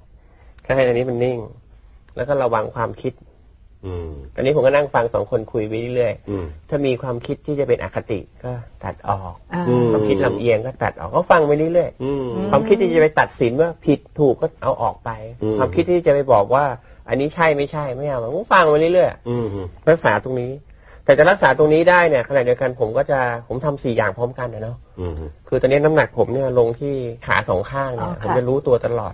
ก็ให้อันนี้มันนิ่ง แล้วก็ระวังความคิด อืมอันนี้ผมก็นั่งฟังสองคนคุยไปเรื่อยอืมๆถ้ามีความคิดที่จะเป็นอคติก็ตัดออกอ่าอืมความคิดลำเอียงก็ตัดออกก็ฟังไปเรื่อยๆอืมความคิดที่จะไปตัดสินว่าผิดถูกก็เอาออกไปอืมความคิดที่จะไปบอกว่า อันนี้ใช่ไม่ใช่ไม่เอาผมก็ฟังไปเรื่อยอืมๆรักษาตรงนี้ แต่จะรักษาตรงนี้ได้เนี่ยขณะเดียวกันผมก็จะผมทำสี่อย่างพร้อมกันนะเนาะอืมคือตอนนี้น้ำหนักผมเนี่ยลงที่ขาสองข้างเนี่ยอ๋อผมค่ะจะรู้ตัวตลอด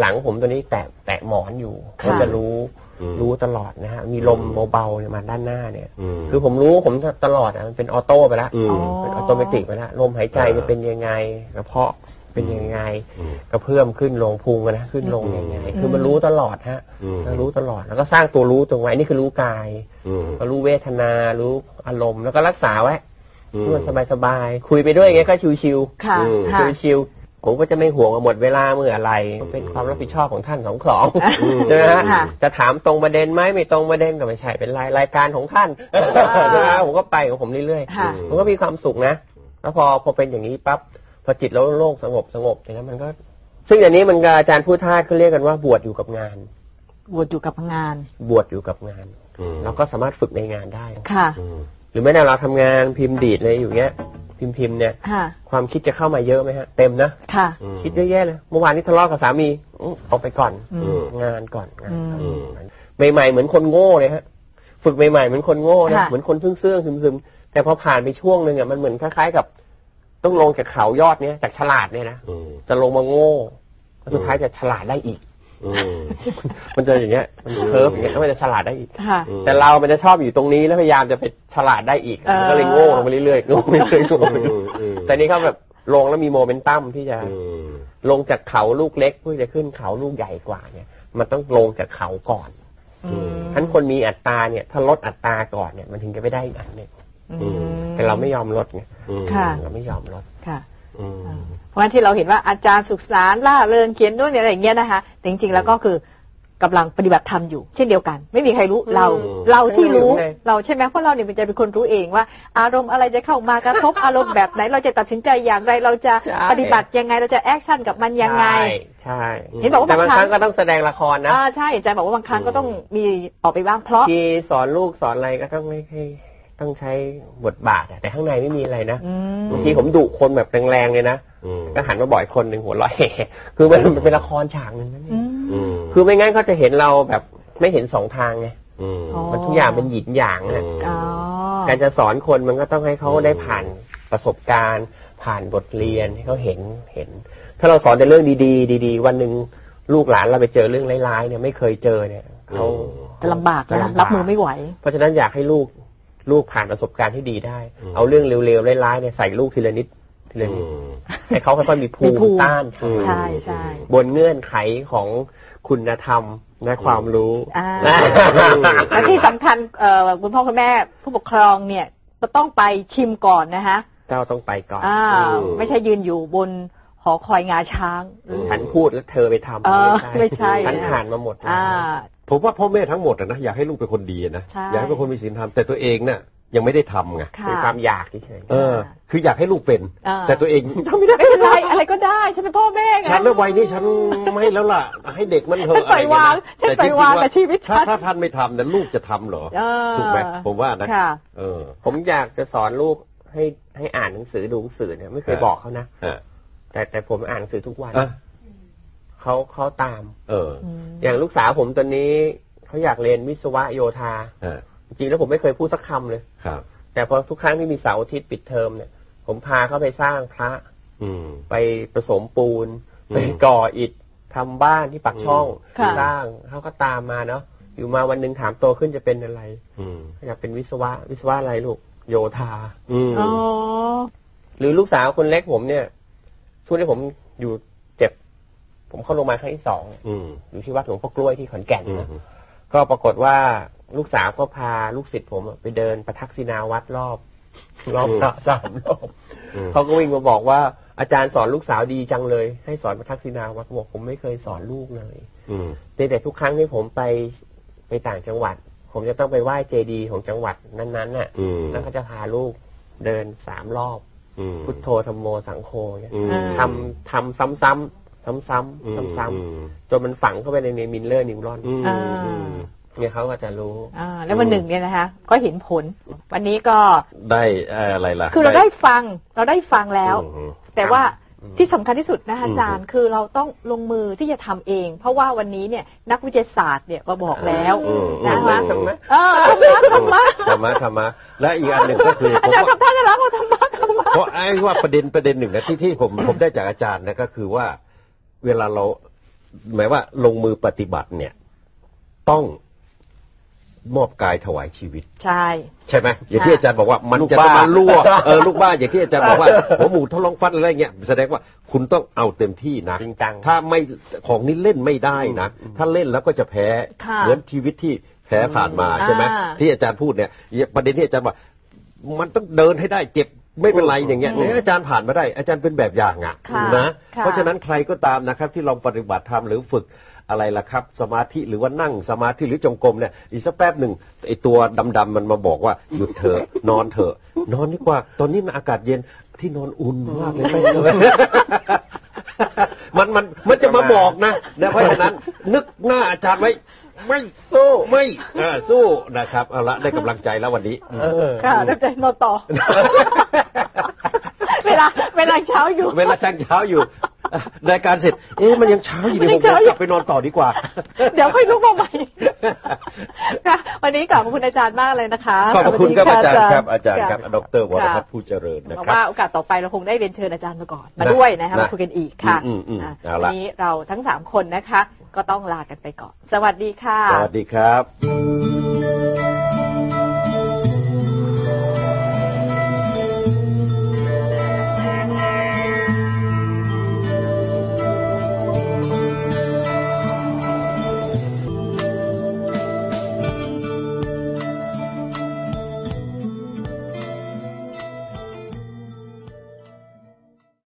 หลังผมตัวนี้แตะแตะหมอนอยู่ค่ะก็จะรู้อืมรู้ตลอดนะฮะมีลมเบาๆเนี่ยมาด้านหน้าเนี่ยอืมคือผมรู้ผมตลอดอะมันเป็น auto ไปแล้วอืมอ๋อเป็น automatic ไปแล้วลมหายใจอ่าจะเป็นยังไงกระเพาะ เป็นยังไงอืมกระเพื่อมขึ้นลงพุงอะนะขึ้นลงยังไงอืมคือมันรู้ตลอดฮะอืมมันรู้ตลอดแล้วก็สร้างตัวรู้ตรงไว้นี่คือรู้กายอืมก็รู้เวทนา รู้อารมณ์แล้วก็รักษาไว้อืมให้มันสบายๆคุยไปด้วยอย่างเงี้ยก็ชิวค่ะอืมๆค่ะชิวๆผมก็จะไม่ห่วงว่าหมดเวลาเมื่ออะไรเป็นความรับผิดชอบของท่านของของอืมใช่ไหมฮะค่ะจะถามตรงประเด็นไหมไม่ตรงประเด็นก็ไม่ใช่เป็นรายรายการของท่านใช่ไหมฮะผมก็ไปของผมเรื่อยๆค่ะมันก็มีความสุขนะแล้วพอพอเป็นอย่างนี้ปั๊บพ อจิตเราโล่งสงบสงบอย่างนั้นมันก็ ซึ่งอย่างนี้มันก็อาจารย์ผู้ทาสเขาเรียกกันว่าบวชอยู่กับงาน บวชอยู่กับงาน บวชอยู่กับงานอืมเราก็สามารถฝึกในงานได้ค่ะอืมหรือแม้แต่เราทำงานพิมพ์ดีดเลยอยู่เงี้ย พิมพ์พิมพ์เนี่ยค่ะความคิดจะเข้ามาเยอะไหมฮะเต็มนะค่ะอืมคิดเยอะแยะเลยเมื่อวานนี้ทะเลาะกับสามีอื้อเอาไปก่อนอืมงานก่อนงานก่อนอืมใหม่ๆเหมือนคนโง่เลยฮะ ฝึกใหม่ๆเหมือนคนโง่นะค่ะเหมือนคนเซื่องๆซึมๆแต่พอผ่านไปช่วงหนึ่งอะมันเหมือนคล้ายๆกับ ต้องลงจากเขายอดเนี้ยจากฉลาดเนี่ยนะอืมจะลงมาโง่แล้วสุดท้ายจะฉลาดได้อีกอืมมันจะอย่างเงี้ย มัน curve อย่างเงี้ยแล้วมันจะฉลาดได้อีกค่ะอืมแต่เรามันจะชอบอยู่ตรงนี้แล้วพยายามจะไปฉลาดได้อีกเออมันก็เลยโง่ลงไปเรื่อยๆโง่ไปเรื่อยๆโง่ไปเรื่อยอืมอืมๆแต่นี่เขาแบบลงแล้วมีโมเมนตัมที่จะอืมลงจากเขาลูกเล็กเพื่อจะขึ้นเขาลูกใหญ่กว่าเนี่ย มันต้องลงจากเขาก่อนอืมทั้นคนมีอัตราเนี่ย ถ้าลดอัตราก่อนเนี่ย มันถึงจะไม่ได้อีกอันหนึ่งอืม แต่เราไม่ยอมลดไงอืมค่ะเราไม่ยอมลดค่ะอืมเพราะฉะนั้นที่เราเห็นว่าอาจารย์สุขสารล่าเริงเขียนด้วยอะไรอย่างเงี้ยนะคะแต่จริงๆแล้วก็คือกำลังปฏิบัติธรรมอยู่ เช่นเดียวกัน ไม่มีใครรู้เราอืมเราที่รู้ไม่รู้ไงเราใช่ไหมเพราะเราเนี่ยมันจะเป็นคนรู้เองว่า อารมณ์อะไรจะเข้ามากระทบอารมณ์แบบไหน เราจะตัดสินใจอย่างไร เราจะใช่ปฏิบัติยังไงเราจะแอคชั่นกับมันยังไง ใช่ใช่เห็นบอกว่าแต่บางบางคครั้รั้งงก็ต้องแสดงละครนะอ่าใช่อาจารย์บอกว่าบางครั้งก็ต้องมีออกไปบ้างเพราะที่สอนลูกสอนอะไรก็ต้องไม่ให้ ต้องใช้บทบาทอะแต่ข้างในไม่มีอะไรนะอืมบางทีผมดุคนแบบแรงๆเลยนะอืมก็หันมาบ่อยคนหนึ่งหัวเร้อยคือมันมันเป็นละครฉากหนึ่งนั่นเออืงมอืมคือไม่งั้นเขาจะเห็นเราแบบไม่เห็นสองทางไงอืมอ๋อมันทุกอย่างเป็นหยินหยางอะอ๋อการจะสอนคนมันก็ต้องให้เขาอืมได้ผ่านประสบการณ์ ผ่านบทเรียนให้เขาเห็นเห็น ถ้าเราสอนแต่เรื่องดีๆ ดี ๆ วันหนึ่งลูกหลานเราไปเจอเรื่องร้ายๆเนี่ยไม่เคยเจอเนี่ยเขาจะลำบากจะนะลำบากรับมือไม่ไหว เพราะฉะนั้นอยากให้ลูก ลูกผ่านประสบการณ์ที่ดีได้อืมเอาเรื่องเร็วๆร้ายๆเนี่ยใส่ลูกทีละนิดทีละนิดให้เขาค่อยๆมีภูมีภูมิมิต้านอืมใช่ใช่บนเงื่อนไขของคุณธรรมและความรู้อ่านะและที่สำคัญเอ่อคุณพ่อคุณแม่ผู้ปกครองเนี่ยจะต้องไปชิมก่อนนะคะ เจ้าต้องไปก่อนอ่าอืมไม่ใช่ยืนอยู่บนหอคอยงาช้างอืมฉันพูดแล้วเธอไปทำเออไม่ใช่ฉันนะผ่านมาหมดแล้วอ่า ผมว่าพ่อแม่ทั้งหมดอะนะอยากให้ลูกเป็นคนดีนะใช่อยากให้เป็นคนมีศีลธรรมแต่ตัวเองเนี่ยยังไม่ได้ทำไงค่ะเป็นความอยากเฉยเออ คืออยากให้ลูกเป็นอ่าแต่ตัวเองทำไม่ได้ไม่เป็นไรอะไรก็ได้ ฉันเป็นพ่อแม่ไงฉันในวัยนี้ฉันไม่แล้วล่ะ ให้เด็กมันเถฉัอะนปล่อยวางอะไรเงี้ยนะฉันปล่อยวางกับชีวิตฉันถ้าถ้าท่านไม่ทำเนี่ยลูกจะทำเหรอเออถูกไหมผมว่านะค่ะเออๆผมอยากจะสอนลูกให้ให้อ่านหนังสือดูหนังสือเนี่ยไม่เคยครับบอกเขานะอะแต่แต่ผมอ่านหนังสือทุกวันอะ เขาเขาตาม เออ อย่างลูกสาวผมตอนนี้เขาอยากเรียนวิศวะโยธาอะจริงๆแล้วผมไม่เคยพูดสักคำเลยครับ แต่พอทุกครั้งที่มีเสาร์อาทิตย์ปิดเทอมเนี่ย ผมพาเขาไปสร้างพระ อืมไปผสมปูนอืมไปก่ออิฐทำบ้านที่ปักช่องค่ะสร้างเขาก็ตามมาเนาะอยู่มาวันหนึ่งถามโตขึ้นจะเป็นอะไร อืมอยากเป็นวิศวะ วิศวะอะไรลูกโยธา อืมอ๋อหรือลูกสาวคนเล็กผมเนี่ยช่วงที่ผมอยู่เจ็บ ผมเข้าโรงพยาบาลครั้งที่สองอืมอยู่ที่วัดหลวงพ่อกล้วยที่ขอนแก่นอืมนะก็ปรากฏว่าลูกสาวก็พาลูกศิษย์ผมอะไปเดินประทักษิณาวัดรอบรอบสามรอบอืมเขาก็วิ่งมาบอกว่าอาจารย์สอนลูกสาวดีจังเลย ให้สอนประทักษิณาวัดบอกผมไม่เคยสอนลูกเลยอืมแต่แต่ทุกครั้งที่ผมไปไปต่างจังหวัด ผมจะต้องไปไหว้เจดีย์ของจังหวัดนั้นๆน่ะอืมแล้วก็จะพาลูกเดินสามรอบอืมพุทโธธรรมโมสังโฆเนี่ยอืมทำทำซ้ำๆ ซ้ำๆซ้ำอืมๆซ้ำอืมๆจนมันฝังเข้าไปในใน mirror neuron อืมอ่าอืมเนี่ยเขาก็จะรู้อ่าแล้ววันหนึ่งเนี่ยนะคะ ก็เห็นผล วันนี้ก็ได้เอ่ออะไรล่ะ คือเราได้ฟัง เราได้ฟังแล้วอืมแต่ว่าอืมที่สำคัญที่สุดนะคะอืมอาจารย์คือเราต้องลงมือที่จะทำเอง เพราะว่าวันนี้เนี่ยนักวิทยาศาสตร์เนี่ยมาบอกแล้วอืมนะคะทำไมเออธรรมะธรรมะธรรมะธรรมะและอีกอันหนึ่งก็คือผอามจารย์ว่าทำท่าจะรักเราธรรมะธรรมะเพราะไอ้ว่าประเด็นประเด็นหนึ่งนะที่ที่ผมผมได้จากอาจารย์นะก็คือว่า เวลาเราหมายว่าลงมือปฏิบัติเนี่ย ต้องมอบกายถวายชีวิต ใช่ ใช่ไหมอย่างที่อาจารย์บอกว่ามันลูกจะบ้าต้องมารั่วเออลูกบ้าอย่างที่อาจารย์บอกว่าหัวหมูทดลองฟัดอะไรเงี้ยแสดงว่าคุณต้องเอาเต็มที่นะจริงจังถ้าไม่ของนี้เล่นไม่ได้นะถ้าเล่นแล้วก็จะแพ้ค่ะเหมือนชีวิตที่แพ้ผ่านมาใช่ไหมอ่าที่อาจารย์พูดเนี่ยประเด็นที่อาจารย์ว่ามันต้องเดินให้ได้เจ็บ ไม่เป็นไรอย่างเงี้ยเนี่ยอาจารย์ผ่านมาได้ อาจารย์เป็นแบบอย่างอะค่ะนะค่ะเพราะฉะนั้นใครก็ตามนะครับที่ลองปฏิบัติธรรมหรือฝึกอะไรล่ะครับ สมาธิหรือว่านั่งสมาธิหรือจงกรมเนี่ยอีกสักแป๊บหนึ่งไอตัวดำๆมันมาบอกว่าหยุดเถอะนอนเถอะนอนดีกว่า ตอนนี้มันอากาศเย็นที่นอนอุ่นมากเลยไปเลย มันมันมันจะมาบอกนะนะเพราะฉะนั้น นึกหน้าอาจารย์ไว้ ไม่สู้ไม่เออสู้นะครับเอาละได้กำลังใจแล้ววันนี้เออค่ะตั้งใจนอนต่อเวลาเวลาเช้าอยู่ เวลาช่างเช้าอยู่ รายการเสร็จ เอ๊ะมันยังเช้าอยู่มันเดี๋ยัยวงผมเช้าอยู่กลับไปนอนต่อดีกว่า เดี๋ยวค่อยลุกมาใหม่ค่ะวันนี้กลับขอบคุณอาจารย์มากเลยนะคะขอบคุณครับสวัอาสดีจารย์ครับอาจารย์ะครับดรวรพัฒน์ผู้เจริญนะบอกครับว่าโอกาสต่อไปเราคงได้เรียนเชิญอาจารย์มาก่อน มานะด้วยนะคะนะมาคุยกันอีกค่ะอืมอืมอืมอะเอาวัละนนี้เราทั้งสามคนนะคะ ก็ต้องลากันไปก่อน สวัสดีค่ะ สวัสดีครับ